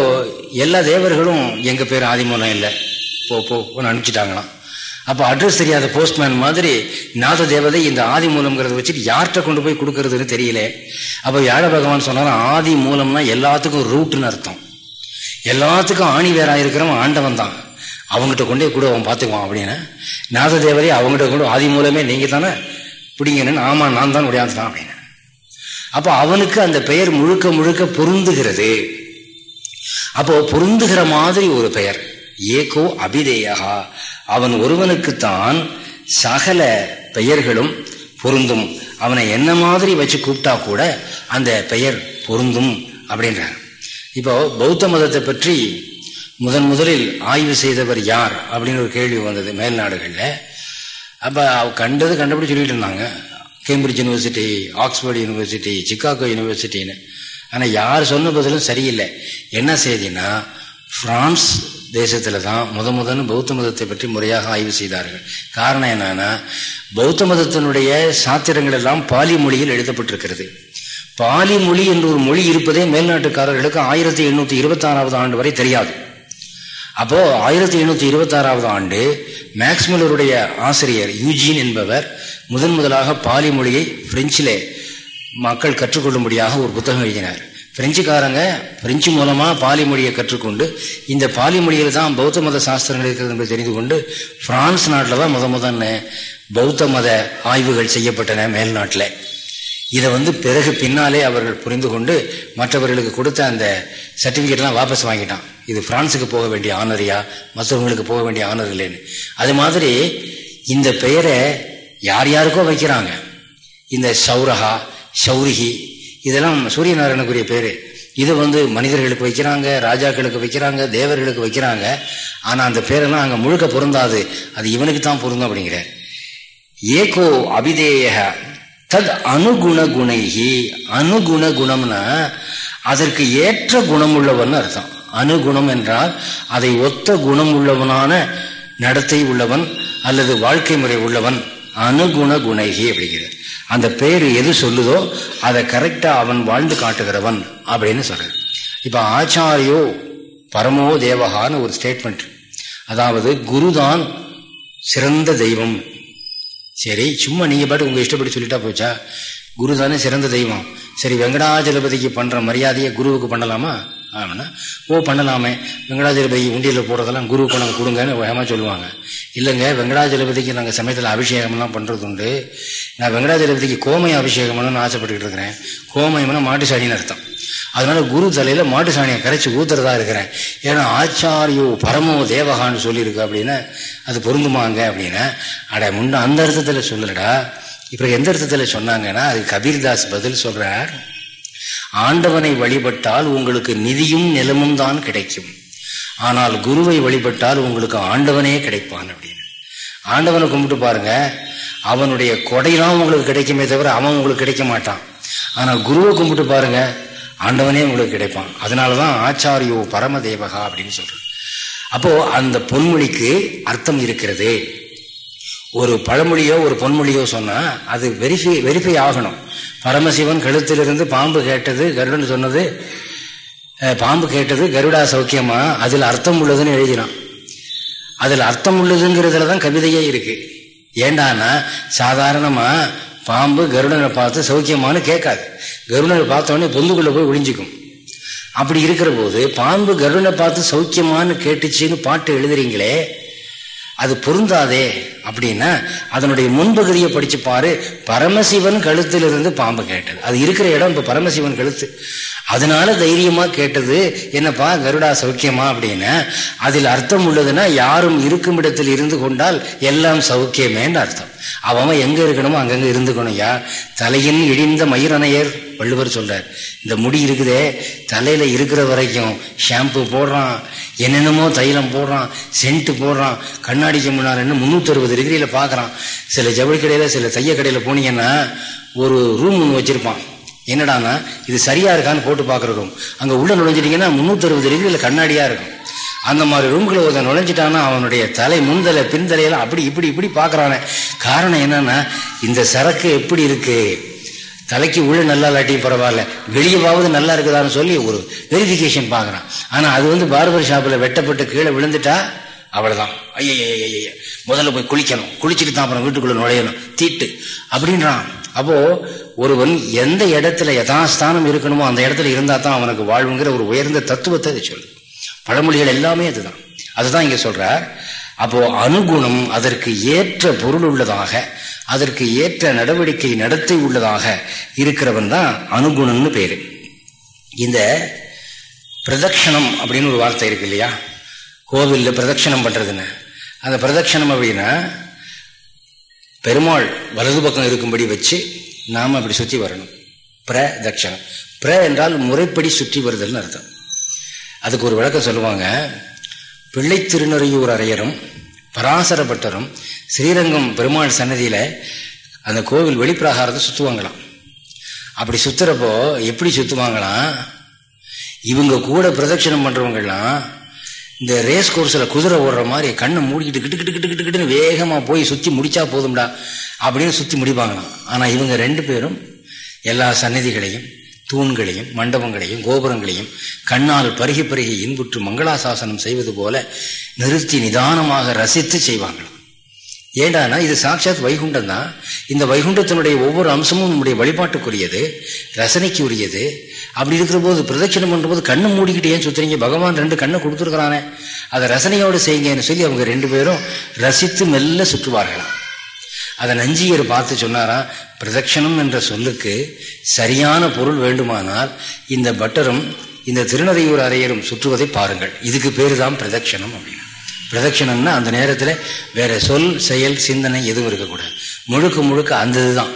எல்லா தேவர்களும் எங்க பேர் ஆதிமூலம் இல்லை. போ போ அனுப்பிச்சிட்டாங்களாம். அப்போ அட்ரஸ் தெரியாத போஸ்ட்மேன் மாதிரி நாத தேவதை இந்த ஆதி மூலம்ங்கிறத வச்சுட்டு யார்கிட்ட கொண்டு போய் கொடுக்கறதுன்னு தெரியல. அப்போ யாழ பகவான் சொன்னாலும் ஆதி மூலம்னா எல்லாத்துக்கும் ரூட்னு அர்த்தம். எல்லாத்துக்கும் ஆணி வேறாக இருக்கிறவன் ஆண்டவன் தான். அவங்ககிட்ட கொண்டே கூட அவன் பார்த்துக்குவான் அப்படின்னு. நாத தேவதை அவங்ககிட்ட கொண்டு ஆதி மூலமே நீங்கள் தானே பிடிங்கன்னு ஆமாம் நான் தான் உடையாந்துட்டான் அப்படின்னு. அப்போ அவனுக்கு அந்த பெயர் முழுக்க முழுக்க பொருந்துகிறது. அப்போ பொருந்துகிற மாதிரி ஒரு பெயர். ஏகோ அபிதேயகா. அவன் ஒருவனுக்குத்தான் சகல பெயர்களும் பொருந்தும். அவனை என்ன மாதிரி வச்சு கூப்பிட்டா கூட அந்த பெயர் பொருந்தும் அப்படின்றார். இப்போ பௌத்த மதத்தை பற்றி முதன் முதலில் ஆய்வு செய்தவர் யார் அப்படின்னு ஒரு கேள்வி வந்தது மேல்நாடுகளில் அப்போ கண்டது கண்டபடி சொல்லிட்டு இருந்தாங்க. Cambridge university Oxford university Chicago யூனிவர்சிட்டின்னு ஆனால் யார் சொன்ன பதிலும் சரியில்லை. என்ன செய்தினா பிரான்ஸ் தேசத்தில் தான் முத முதன்னு பௌத்த மதத்தை பற்றி முறையாக ஆய்வு செய்தார்கள். காரணம் என்னன்னா பௌத்த மதத்தினுடைய சாத்திரங்கள் எல்லாம் பாலி மொழியில் எழுதப்பட்டிருக்கிறது. பாலி மொழி என்று ஒரு மொழி இருப்பதே மேல்நாட்டுக்காரர்களுக்கு ஆயிரத்தி எண்ணூற்றி இருபத்தாறாவது ஆண்டு வரை தெரியாது. அப்போ ஆயிரத்தி எண்ணூற்றி இருபத்தாறாவது ஆண்டு மேக்ஸ்மிலருடைய ஆசிரியர் யூஜின் என்பவர் முதன் முதலாக பாலி மொழியை பிரெஞ்சிலே மக்கள் கற்றுக்கொள்ளும்படியாக ஒரு புத்தகம் எழுதினார். பிரெஞ்சுக்காரங்க பிரெஞ்சு மூலமாக பாலி மொழியை கற்றுக்கொண்டு இந்த பாலி மொழியில் தான் பௌத்த மத சாஸ்திரங்கள் இருக்கிறது என்று தெரிந்து கொண்டு பிரான்ஸ் நாட்டில் தான் முத முதன்னு பௌத்த மத ஆய்வுகள் செய்யப்பட்டன மேல் நாட்டில். இதை வந்து பிறகு பின்னாலே அவர்கள் புரிந்து கொண்டு மற்றவர்களுக்கு கொடுத்த அந்த சர்டிஃபிகேட்லாம் வாபஸ் வாங்கிட்டான். இது பிரான்ஸுக்கு போக வேண்டிய ஆனரியா மற்றவங்களுக்கு போக வேண்டிய ஆனர் இல்லைன்னு. அது மாதிரி இந்த பெயரை யார் யாருக்கோ வைக்கிறாங்க. இந்த சௌரஹா சௌரிகி இதெல்லாம் சூரியநாராயணக்குரிய பேரு. இதை வந்து மனிதர்களுக்கு வைக்கிறாங்க ராஜாக்களுக்கு வைக்கிறாங்க தேவர்களுக்கு வைக்கிறாங்க. ஆனால் அந்த பேரெல்லாம் அங்கே முழுக்க பொருந்தாது. அது இவனுக்கு தான் பொருந்தும் அப்படிங்கிற. ஏகோ அபிதேய தத் அனுகுண குணைகி அனுகுண குணம்னா அதற்கு ஏற்ற குணம் உள்ளவன் அர்த்தம். அனுகுணம் என்றால் அதை ஒத்த குணம் உள்ளவனான நடத்தை உள்ளவன் அல்லது வாழ்க்கை முறை உள்ளவன் அனுகுண குணகி அப்படிங்கிறது அந்த பேர் எது சொல்லுதோ அதை கரெக்டாக அவன் வாழ்ந்து காட்டுகிறவன் அப்படின்னு சொல்ற இப்போ ஆச்சாரியோ பரமோ தேவகான்னு ஒரு ஸ்டேட்மெண்ட் அதாவது குருதான் சிறந்த தெய்வம். சரி சும்மா நீங்கள் பாட்டு உங்கள் இஷ்டப்படி சொல்லிட்டா போச்சா? குரு தானே சிறந்த தெய்வம். சரி வெங்கடாஜலபதிக்கு பண்ணுற மரியாதையை குருவுக்கு பண்ணலாமா? ஆமாண்ணா ஓ பண்ணலாமே. வெங்கடாஜலபதி உண்டியில் போடுறதெல்லாம் குரு பணம் கொடுங்கன்னு வேகமாக சொல்லுவாங்க. இல்லைங்க வெங்கடாஜலபதிக்கு நாங்கள் சமயத்தில் அபிஷேகம்லாம் பண்ணுறது உண்டு நான் வெங்கடாஜலபதிக்கு கோமய அபிஷேகம் பண்ணணும்னு ஆசைப்பட்டுக்கிட்டு இருக்கிறேன். கோமயம்னா மாட்டு சாணின்னு அர்த்தம். அதனால குரு தலையில் மாட்டு சாணியை கரைச்சி ஊத்துறதா இருக்கிறேன். ஏன்னா ஆச்சாரியோ பரமோ தேவகான்னு சொல்லியிருக்கு அப்படின்னு அது பொருந்துமாங்க அப்படின்னு அட முன்ன அந்த அர்த்தத்தில் சொல்லலடா. இப்போ எந்த அர்த்தத்தில் சொன்னாங்கன்னா அது கபீர்தாஸ் பதில் சொல்கிறார் ஆண்டவனை வழிபட்டால் உங்களுக்கு நிதியும் நிலமும் தான் கிடைக்கும். ஆனால் குருவை வழிபட்டால் உங்களுக்கு ஆண்டவனே கிடைப்பான் அப்படின்னு. ஆண்டவனை கும்பிட்டு பாருங்க. அவனுடைய கொடையெல்லாம் உங்களுக்கு கிடைக்குமே தவிர அவன் உங்களுக்கு கிடைக்க மாட்டான். ஆனால் குருவை கும்பிட்டு பாருங்க. ஆண்டவனே உங்களுக்கு கிடைப்பான். அதனால தான் ஆச்சாரியோ பரமதேவகா அப்படின்னு சொல்றேன் அப்போ அந்த பொன்மொழிக்கு அர்த்தம் இருக்கிறது. ஒரு பழமொழியோ ஒரு பொன்மொழியோ சொன்னால் அது வெரிஃபை வெரிஃபை ஆகணும். பரமசிவன் கழுத்திலிருந்து பாம்பு கேட்டது கருடன் சொன்னது பாம்பு கேட்டது கருடா சௌக்கியமா? அதில் அர்த்தம் உள்ளதுன்னு எழுதினான். அதில் அர்த்தம் உள்ளதுங்கிறதுல தான் கவிதையே இருக்குது ஏண்டானா சாதாரணமாக பாம்பு கருடனை பார்த்து சௌக்கியமானு கேட்காது. கருடனை பார்த்தோன்னே பொந்துக்குள்ளே போய் ஒளிஞ்சிக்கும். அப்படி இருக்கிற போது பாம்பு கருடனை பார்த்து சௌக்கியமானு கேட்டுச்சின்னு பாட்டு எழுதுறீங்களே அது பொருந்தாதே அப்படின்னா அதனுடைய முன்பகுதியை படிச்சு பாரு. பரமசிவன் கழுத்திலிருந்து பாம்பு கேட்டது. அது இருக்கிற இடம் இப்போ பரமசிவன் கழுத்து. அதனால தைரியமா கேட்டது என்னப்பா கருடா சௌக்கியமா அப்படின்னா அதில் அர்த்தம் உள்ளதுன்னா யாரும் இருக்கும் இடத்தில் இருந்து கொண்டால் எல்லாம் சௌக்கியமேன்னு அர்த்தம். அவன் எங்க இருக்கணுமோ அங்கங்க இருந்துக்கணும் யா. தலையின் இழிந்த மயிரணையர். வள்ளுவர் சொல்றார் இந்த முடி இருக்குதே தலையில இருக்கிற வரைக்கும் ஷாம்பு போடுறான் என்னென்னமோ தைலம் போடுறான் சென்ட் போடுறான் கண்ணாடிக்கு முன்னால் என்ன முன்னூத்தி அறுபது டிகிரியில பாக்குறான். சில ஜவுளி கடையில சில தைய கடையில போனீங்கன்னா ஒரு ரூம் ஒன்று வச்சிருப்பான். என்னடானா இது சரியா இருக்கான்னு போட்டு பார்க்குற ரூம் அங்கே உள்ள நுழைஞ்சிட்டிங்கன்னா முந்நூற்றி அறுபது டிகிரியில் கண்ணாடியா இருக்கும். அந்த மாதிரி ரூம்களை ஒருத்தன் நுழைஞ்சிட்டானா அவனுடைய தலை முன்தலை பின்தலையெல்லாம் அப்படி இப்படி இப்படி பார்க்குறானே காரணம் என்னன்னா இந்த சரக்கு எப்படி இருக்குது தலைக்கு உள்ள நல்லா இல்லாட்டியும் பரவாயில்ல வெளியவாவது நல்லா இருக்குதான்னு சொல்லி ஒரு வெரிஃபிகேஷன் பார்க்குறான். ஆனால் அது வந்து பார்பர் ஷாப்பில் வெட்டப்பட்டு கீழே விழுந்துட்டா அவ்வளோதான் ஐயையோ முதல்ல போய் குளிக்கணும். குளிச்சுட்டு தான் அப்புறம் வீட்டுக்குள்ளே நுழையணும். தீட்டு. அப்படின்றான். அப்போது ஒருவன் எந்த இடத்துல யதாஸ்தானம் இருக்கணுமோ அந்த இடத்துல இருந்தால் தான் அவனுக்கு வாழ்வுங்கிற ஒரு உயர்ந்த தத்துவத்தை அது சொல்லு பழமொழிகள் எல்லாமே அதுதான். அதுதான் இங்கே சொல்கிறார் அப்போ அனுகுணம் அதற்கு ஏற்ற பொருள் உள்ளதாக அதற்கு ஏற்ற நடவடிக்கை நடத்தி உள்ளதாக இருக்கிறவன் தான் அனுகுணம்னு பேர். இந்த பிரதட்சணம் அப்படின்னு ஒரு வார்த்தை இருக்கு இல்லையா? கோவிலில் பிரதட்சணம் பண்ணுறதுன்னு அந்த பிரதட்சணம் அப்படின்னா பெருமாள் வலது பக்கம் இருக்கும்படி வச்சு நாம் அப்படி சுற்றி வரணும். பிரதட்சணம். பிர என்றால் முறைப்படி சுற்றி வருதல்னு அர்த்தம். அதுக்கு ஒரு விளக்கம் சொல்லுவாங்க பிள்ளை திருநறையூர் பராசர பராசரப்பட்டரும் ஸ்ரீரங்கம் பெருமாள் சன்னதியில் அந்த கோவில் வெளிப்பிரகாரத்தை சுற்றுவாங்களாம் அப்படி சுற்றுறப்போ எப்படி சுற்றுவாங்களாம் இவங்க கூட பிரதட்சணம் பண்ணுறவங்கெல்லாம் இந்த ரேஸ் கோர்ஸில் குதிரை ஓடுற மாதிரி கண்ணை மூடிக்கிட்டு கிட்டு கிட்டு கிட்டு கிட்டு கிட்டுன்னு வேகமாக போய் சுற்றி முடிச்சா போதும்டா அப்படின்னு சுற்றி முடிப்பாங்களாம். ஆனால் இவங்க ரெண்டு பேரும் எல்லா சன்னதிகளையும் தூண்களையும் மண்டபங்களையும் கோபுரங்களையும் கண்ணால் பருகி பருகி இன்புற்று மங்களாசாசனம் செய்வது போல நிறுத்தி நிதானமாக ரசித்து செய்வாங்களாம். ஏண்டானா இது சாட்சாத் வைகுண்டம் தான். இந்த வைகுண்டத்தினுடைய ஒவ்வொரு அம்சமும் நம்முடைய வழிபாட்டுக்குரியது ரசனைக்கு உரியது அப்படி இருக்கிற போது பிரதட்சணம் பண்ணும்போது கண்ணை மூடிக்கிட்டு ஏன் சுத்துறீங்க? பகவான் ரெண்டு கண்ணை கொடுத்துருக்கிறானே. அதை ரசனையோடு செய்யுங்கன்னு சொல்லி அவங்க ரெண்டு பேரும் ரசித்து மெல்ல சுற்றுவார்களாம். அதை நஞ்சியர் பார்த்து சொன்னாராம் பிரதட்சணம் என்ற சொல்லுக்கு சரியான பொருள் வேண்டுமானால் இந்த பட்டரும் இந்த திருநதையூர் அறையரும் சுற்றுவதை பாருங்கள். இதுக்கு பேர் தான் பிரதட்சணம் அப்படின்னு. பிரதட்சணம்னா அந்த நேரத்தில் வேற சொல் செயல் சிந்தனை எதுவும் இருக்கக்கூடாது. முழுக்க முழுக்க அந்த இதுதான்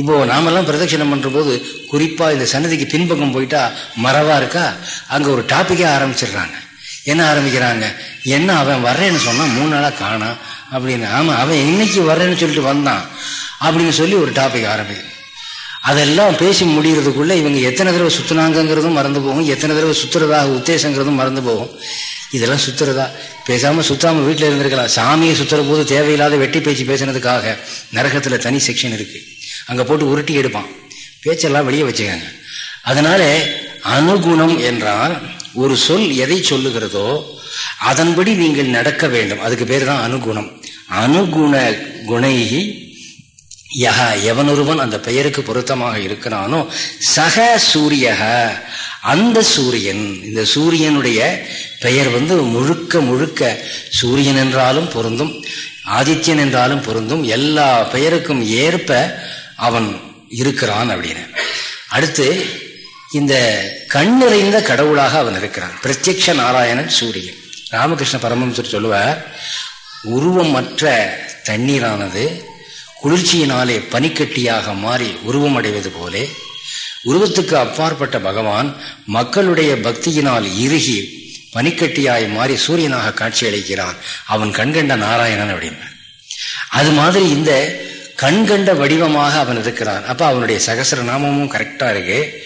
இப்போ நாமெல்லாம் பிரதட்சணம் பண்ணுறபோது குறிப்பாக இந்த சன்னதிக்கு பின்பக்கம் போயிட்டா மரவா இருக்கா? அங்கே ஒரு டாப்பிக்கே ஆரம்பிச்சிடுறாங்க. என்ன ஆரம்பிக்கிறாங்க? என்ன அவன் வர்றேன்னு சொன்னால் மூணு நாளாக காணாம் அப்படின்னு. ஆமாம் அவன் இன்னைக்கு வர்றேன்னு சொல்லிட்டு வந்தான். அப்படின்னு சொல்லி ஒரு டாபிக் ஆரம்பிக்கும் அதெல்லாம் பேசி முடிகிறதுக்குள்ளே இவங்க எத்தனை தடவை சுத்தினாங்கிறதும் மறந்து போகும். எத்தனை தடவை சுற்றுறதாக உத்தேசங்கிறதும் மறந்து போகும். இதெல்லாம் சுத்துறதா? பேசாமல் சுற்றாமல் வீட்டில் இருந்திருக்கலாம். சாமியை சுற்றுற போது தேவையில்லாத வெட்டி பேச்சு பேசுனதுக்காக நரகத்தில் தனி செக்ஷன் இருக்குது அங்கே போட்டு உருட்டி எடுப்பான். பேச்செல்லாம் வெளியே வச்சுக்கோங்க. அதனால அனுகுணம் என்றால் ஒரு சொல் எதை சொல்லுகிறதோ அதன்படி நீங்கள் நடக்க வேண்டும். அதுக்கு பேர் தான் அனுகுணம். அனுகுண குணைகி யக எவனொருவன் அந்த பெயருக்கு பொருத்தமாக இருக்கிறானோ சக சூரியக அந்த சூரியன். இந்த சூரியனுடைய பெயர் வந்து முழுக்க முழுக்க சூரியன் என்றாலும் பொருந்தும் ஆதித்யன் என்றாலும் பொருந்தும் எல்லா பெயருக்கும் ஏற்ப அவன் இருக்கிறான் அப்படின்னு. அடுத்து இந்த கண்ணிறைந்த கடவுளாக அவன் இருக்கிறான். பிரத்யக்ஷ நாராயணன் சூரியன். ராமகிருஷ்ண பரமஹம்சர் சொல்லுவார் உருவமற்ற தண்ணீரானது குளிர்ச்சியினாலே பனிக்கட்டியாக மாறி உருவம் அடைவது போலே உருவத்துக்கு அப்பாற்பட்ட பகவான் மக்களுடைய பக்தியினால் இறுகி பனிக்கட்டியாய் மாறி சூரியனாக காட்சியளிக்கிறான் அவன் கண்கண்ட நாராயணன் அப்படின்னு அது மாதிரி இந்த கண்கண்ட வடிவமாக அவன் இருக்கிறான். அப்போ அவனுடைய சகசர நாமமும் கரெக்டாக இருக்கு.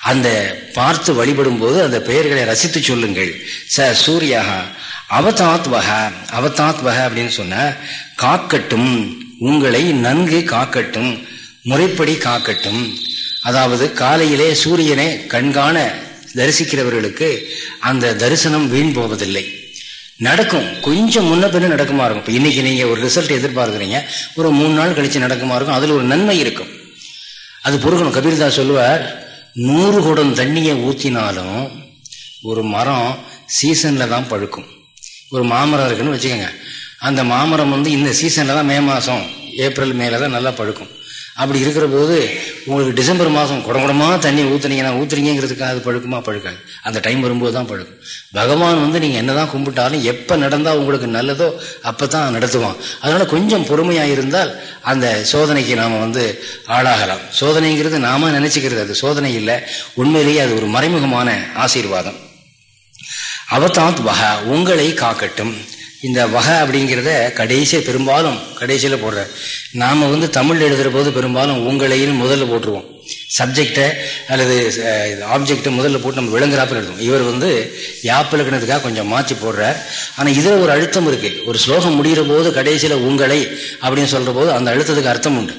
அந்த பார்த்து வழிபடும் போது அந்த பெயர்களை ரசித்து சொல்லுங்கள். ச சூரியா அவதாத் வக அவதாத் வக அப்படின்னு சொன்ன காக்கட்டும் உங்களை நன்கு காக்கட்டும் முறைப்படி காக்கட்டும். அதாவது காலையிலே சூரியனை கண்காண தரிசிக்கிறவர்களுக்கு அந்த தரிசனம் வீண் போவதில்லை. நடக்கும். கொஞ்சம் முன்ன பின்ன நடக்குமா இருக்கும். இப்போ இன்னைக்கு நீங்கள் ஒரு ரிசல்ட் எதிர்பார்க்குறீங்க. ஒரு மூணு நாள் கழித்து நடக்குமா இருக்கும். அதில் ஒரு நன்மை இருக்கும். அது பொறுக்கணும். கபீர்தாஸ் சொல்லுவார் நூறு குடம் தண்ணியை ஊற்றினாலும் ஒரு மரம் சீசனில் தான் பழுக்கும். ஒரு மாமரம் இருக்குன்னு வச்சுக்கோங்க. அந்த மாமரம் வந்து இந்த சீசனில் தான் மே மாதம் ஏப்ரல் மேலே தான் நல்லா பழுக்கும் அப்படி இருக்கிற போது உங்களுக்கு டிசம்பர் மாதம் குடங்குடமாக தண்ணி ஊற்றுனீங்கன்னா ஊற்றுறீங்கிறதுக்காக அது பழுக்குமா பழுக்காது அந்த டைம் வரும்போது தான் பழுக்கும் பகவான் வந்து நீங்கள் என்னதான் கும்பிட்டாலும் எப்போ நடந்தால் உங்களுக்கு நல்லதோ அப்போ தான் நடத்துவான். அதனால் கொஞ்சம் பொறுமையாக இருந்தால் அந்த சோதனைக்கு நாம் வந்து ஆளாகலாம். சோதனைங்கிறது நாம நினச்சிக்கிறது. அது சோதனை இல்லை. உண்மையிலேயே அது ஒரு மறைமுகமான ஆசீர்வாதம். அவதாத் வக உங்களை காக்கட்டும். இந்த வகை அப்படிங்கிறத கடைசியாக பெரும்பாலும் கடைசியில் போடுற நாம் வந்து தமிழ் எழுதுகிற போது பெரும்பாலும் உங்களையும் முதல்ல போட்டுருவோம். சப்ஜெக்டை அல்லது ஆப்ஜெக்டை முதல்ல போட்டு நம்ம விளங்குறாப்பில் எழுதுவோம். இவர் வந்து யாப்பிலக்கணத்துக்காக கொஞ்சம் மாற்றி போடுறார். ஆனால் இதில் ஒரு அழுத்தம் இருக்குது ஒரு ஸ்லோகம் முடிகிற போது கடைசியில் உங்களை அப்படின்னு சொல்கிற போது அந்த அழுத்தத்துக்கு அர்த்தம் உண்டு.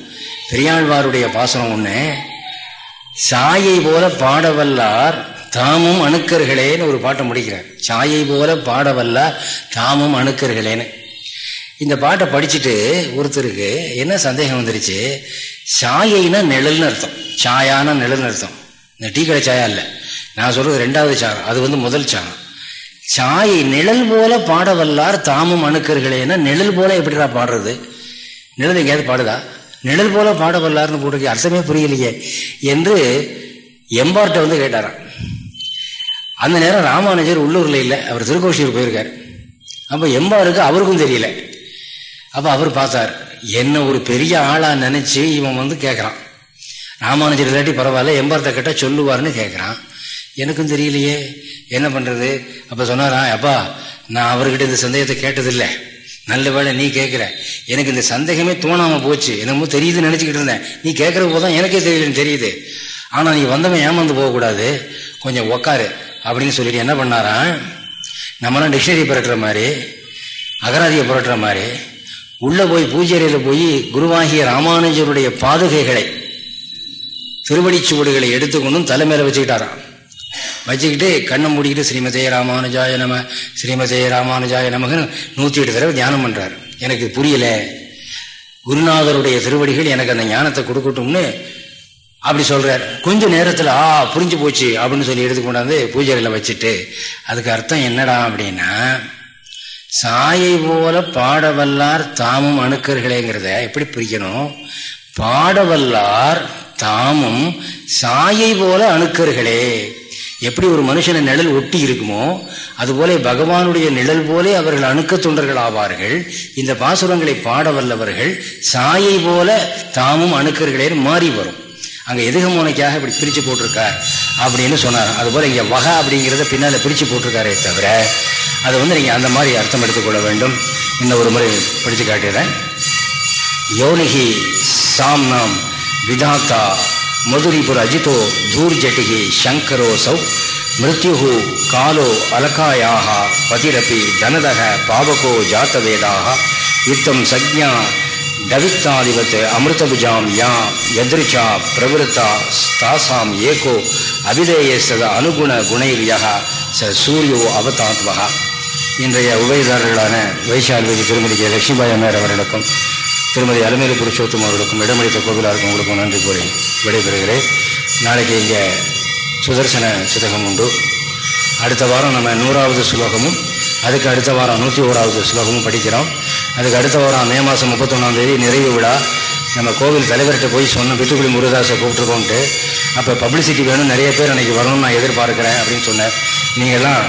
பெரியாழ்வாருடைய பாசனம் ஒன்று சாயை போல பாடவல்லார் தாமும் அணுக்கர்களேன்னு ஒரு பாட்டை முடிக்கிறார். சாயை போல பாடவல்ல தாமும் அணுக்கர்களேன்னு. இந்த பாட்டை படிச்சுட்டு ஒருத்தருக்கு என்ன சந்தேகம் வந்துருச்சு? சாயைனா நிழல்னு அர்த்தம். சாயான நிழல்னு அர்த்தம். இந்த டீ கடை சாயா இல்லை. நான் சொல்றது ரெண்டாவது சாணம் அது வந்து முதல் சாணம் சாயை நிழல் போல பாடவல்லார் தாமும் அணுக்கர்களேன்னா நிழல் போல எப்படிடா பாடுறது? நிழல் எங்கேயாவது பாடுதா? நிழல் போல பாடவல்லார்னு போட்டு அர்த்தமே புரியலையே என்று எம்பார்ட்ட வந்து கேட்டாராம். அந்த நேரம் ராமானுஜர் உள்ளூரில் இல்லை. அவர் திருக்கோஷியூர் போயிருக்கார். அப்போ எம்பாருக்கு அவருக்கும் தெரியல. அப்போ அவர் பார்த்தார் என்ன ஒரு பெரிய ஆளாக நினச்சி இவன் வந்து கேட்குறான் ராமானுஜர் இல்லாட்டி பரவாயில்ல எம்பார்த்த கேட்டால் சொல்லுவார்னு கேட்குறான் எனக்கும் தெரியலையே என்ன பண்ணுறது அப்போ சொன்னாரா அப்பா நான் அவர்கிட்ட இந்த சந்தேகத்தை கேட்டதில்லை. நல்ல வேலை நீ கேட்குற எனக்கு இந்த சந்தேகமே தோணாமல் போச்சு. என்னமோ தெரியுதுன்னு நினச்சிக்கிட்டு இருந்தேன். நீ கேட்குற போதுதான் எனக்கே தெரியலன்னு தெரியுது. ஆனால் நீ வந்தவன் ஏமாந்து போகக்கூடாது. கொஞ்சம் உக்காரு. அப்படின்னு சொல்லிட்டு என்ன பண்ணாரா நம்மளாம் டிக்ஷனரி புரட்டுற மாதிரி அகராதியை புரட்டுற மாதிரி உள்ளே போய் பூஜையில் போய் குருவாகிய ராமானுஜருடைய பாதுகைகளை திருவடிச்சுவடுகளை எடுத்துக்கொண்டும் தலைமையில வச்சுக்கிட்டாராம். வச்சுக்கிட்டு கண்ணை மூடிக்கிட்டு ஸ்ரீமதே ராமானுஜாய நம ஸ்ரீமதே ராமானுஜாய நமகன்னு நூற்றி எட்டு தடவை தியானம் பண்ணுறாரு எனக்கு புரியல. குருநாதருடைய திருவடிகள் எனக்கு அந்த ஞானத்தை கொடுக்கட்டும்னு அப்படி சொல்றார். கொஞ்ச நேரத்தில் ஆ புரிஞ்சு போச்சு அப்படின்னு சொல்லி எடுத்து கொண்டாந்து பூஜைகளில் வச்சுட்டு அதுக்கு அர்த்தம் என்னடா அப்படின்னா சாயை போல பாடவல்லார் தாமும் அணுக்கர்களேங்கிறத எப்படி பிரிக்கணும்? பாடவல்லார் தாமும் சாயை போல அணுக்கர்களே. எப்படி ஒரு மனுஷனை நிழல் ஒட்டி இருக்குமோ அதுபோல பகவானுடைய நிழல் போலே அவர்கள் அணுக்க தொண்டர்கள் ஆவார்கள். இந்த பாசுரங்களை பாட வல்லவர்கள் சாயை போல தாமும் அணுக்கர்களே மாறி வரும். அங்க எதுகமோனைக்காக இப்படி பிரித்து போட்டிருக்கார் அப்படின்னு சொன்னார். அதுபோல் இங்கே வகா அப்படிங்கிறத பின்னால் பிரித்து போட்டிருக்காரே தவிர அதை வந்து நீங்கள் அந்த மாதிரி அர்த்தம் எடுத்துக்கொள்ள வேண்டும். இன்னும் ஒரு முறை படித்து காட்டுகிறேன் யோனிகி சாம்னாம் விதாத்தா மதுரிபுர அஜிதோ தூர்ஜட்டிகி சங்கரோசௌ மிருத்யு காலோ அலகாயாக பதிரப்பி தனதக பாவகோ ஜாத்தவேதாக யுத்தம் சஜ்ஞா டவித்தாதிபத் அமிர்தபுஜாம் யாம் எதிர்ச்சா பிரவிருத்தா தாசாம் ஏகோ அபிதேயஸ்தத அனுகுண குணைரியாக ச சூரியோ அவதாத்மகா இன்றைய உபயதாரர்களான வைஷால்வேதி திருமதி கே லட்சுமிபாய் அம்மையார் அவர்களுக்கும் திருமதி அலமேலு புருஷோத்தம் அவர்களுக்கும் இடமளித்த கோவிலாருக்கும் உங்களுக்கும் நன்றி கூறி விடைபெறுகிறேன். நாளைக்கு இங்கே சுதர்சன சிதகம் உண்டு. அடுத்த வாரம் நம்ம நூறாவது சுலோகமும் அதுக்கு அடுத்த வாரம் நூற்றி ஓராவது ஸ்லோகமும் படிக்கிறோம். அதுக்கு அடுத்த வாரம் மே மாதம் முப்பத்தொன்னாந்தேதி நிறைவு விழா. நம்ம கோவில் தலைவர்கிட்ட போய் சொன்னோம் பித்துக்குடி முருகதாசை கூப்பிட்டுருக்கோன்ட்டு அப்போ பப்ளிசிட்டி வேணும் நிறைய பேர் அன்றைக்கி வரணும்னு நான் எதிர்பார்க்குறேன் அப்படின்னு சொன்னேன் நீங்கள்லாம்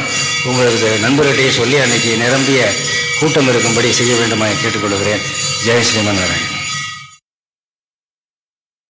உங்களுக்கு நண்பர்கிட்டையே சொல்லி அன்றைக்கி நிரம்பிய கூட்டம் இருக்கும்படி செய்ய வேண்டுமா கேட்டுக்கொள்கிறேன். ஜெய் ஸ்ரீமன் நாராயண்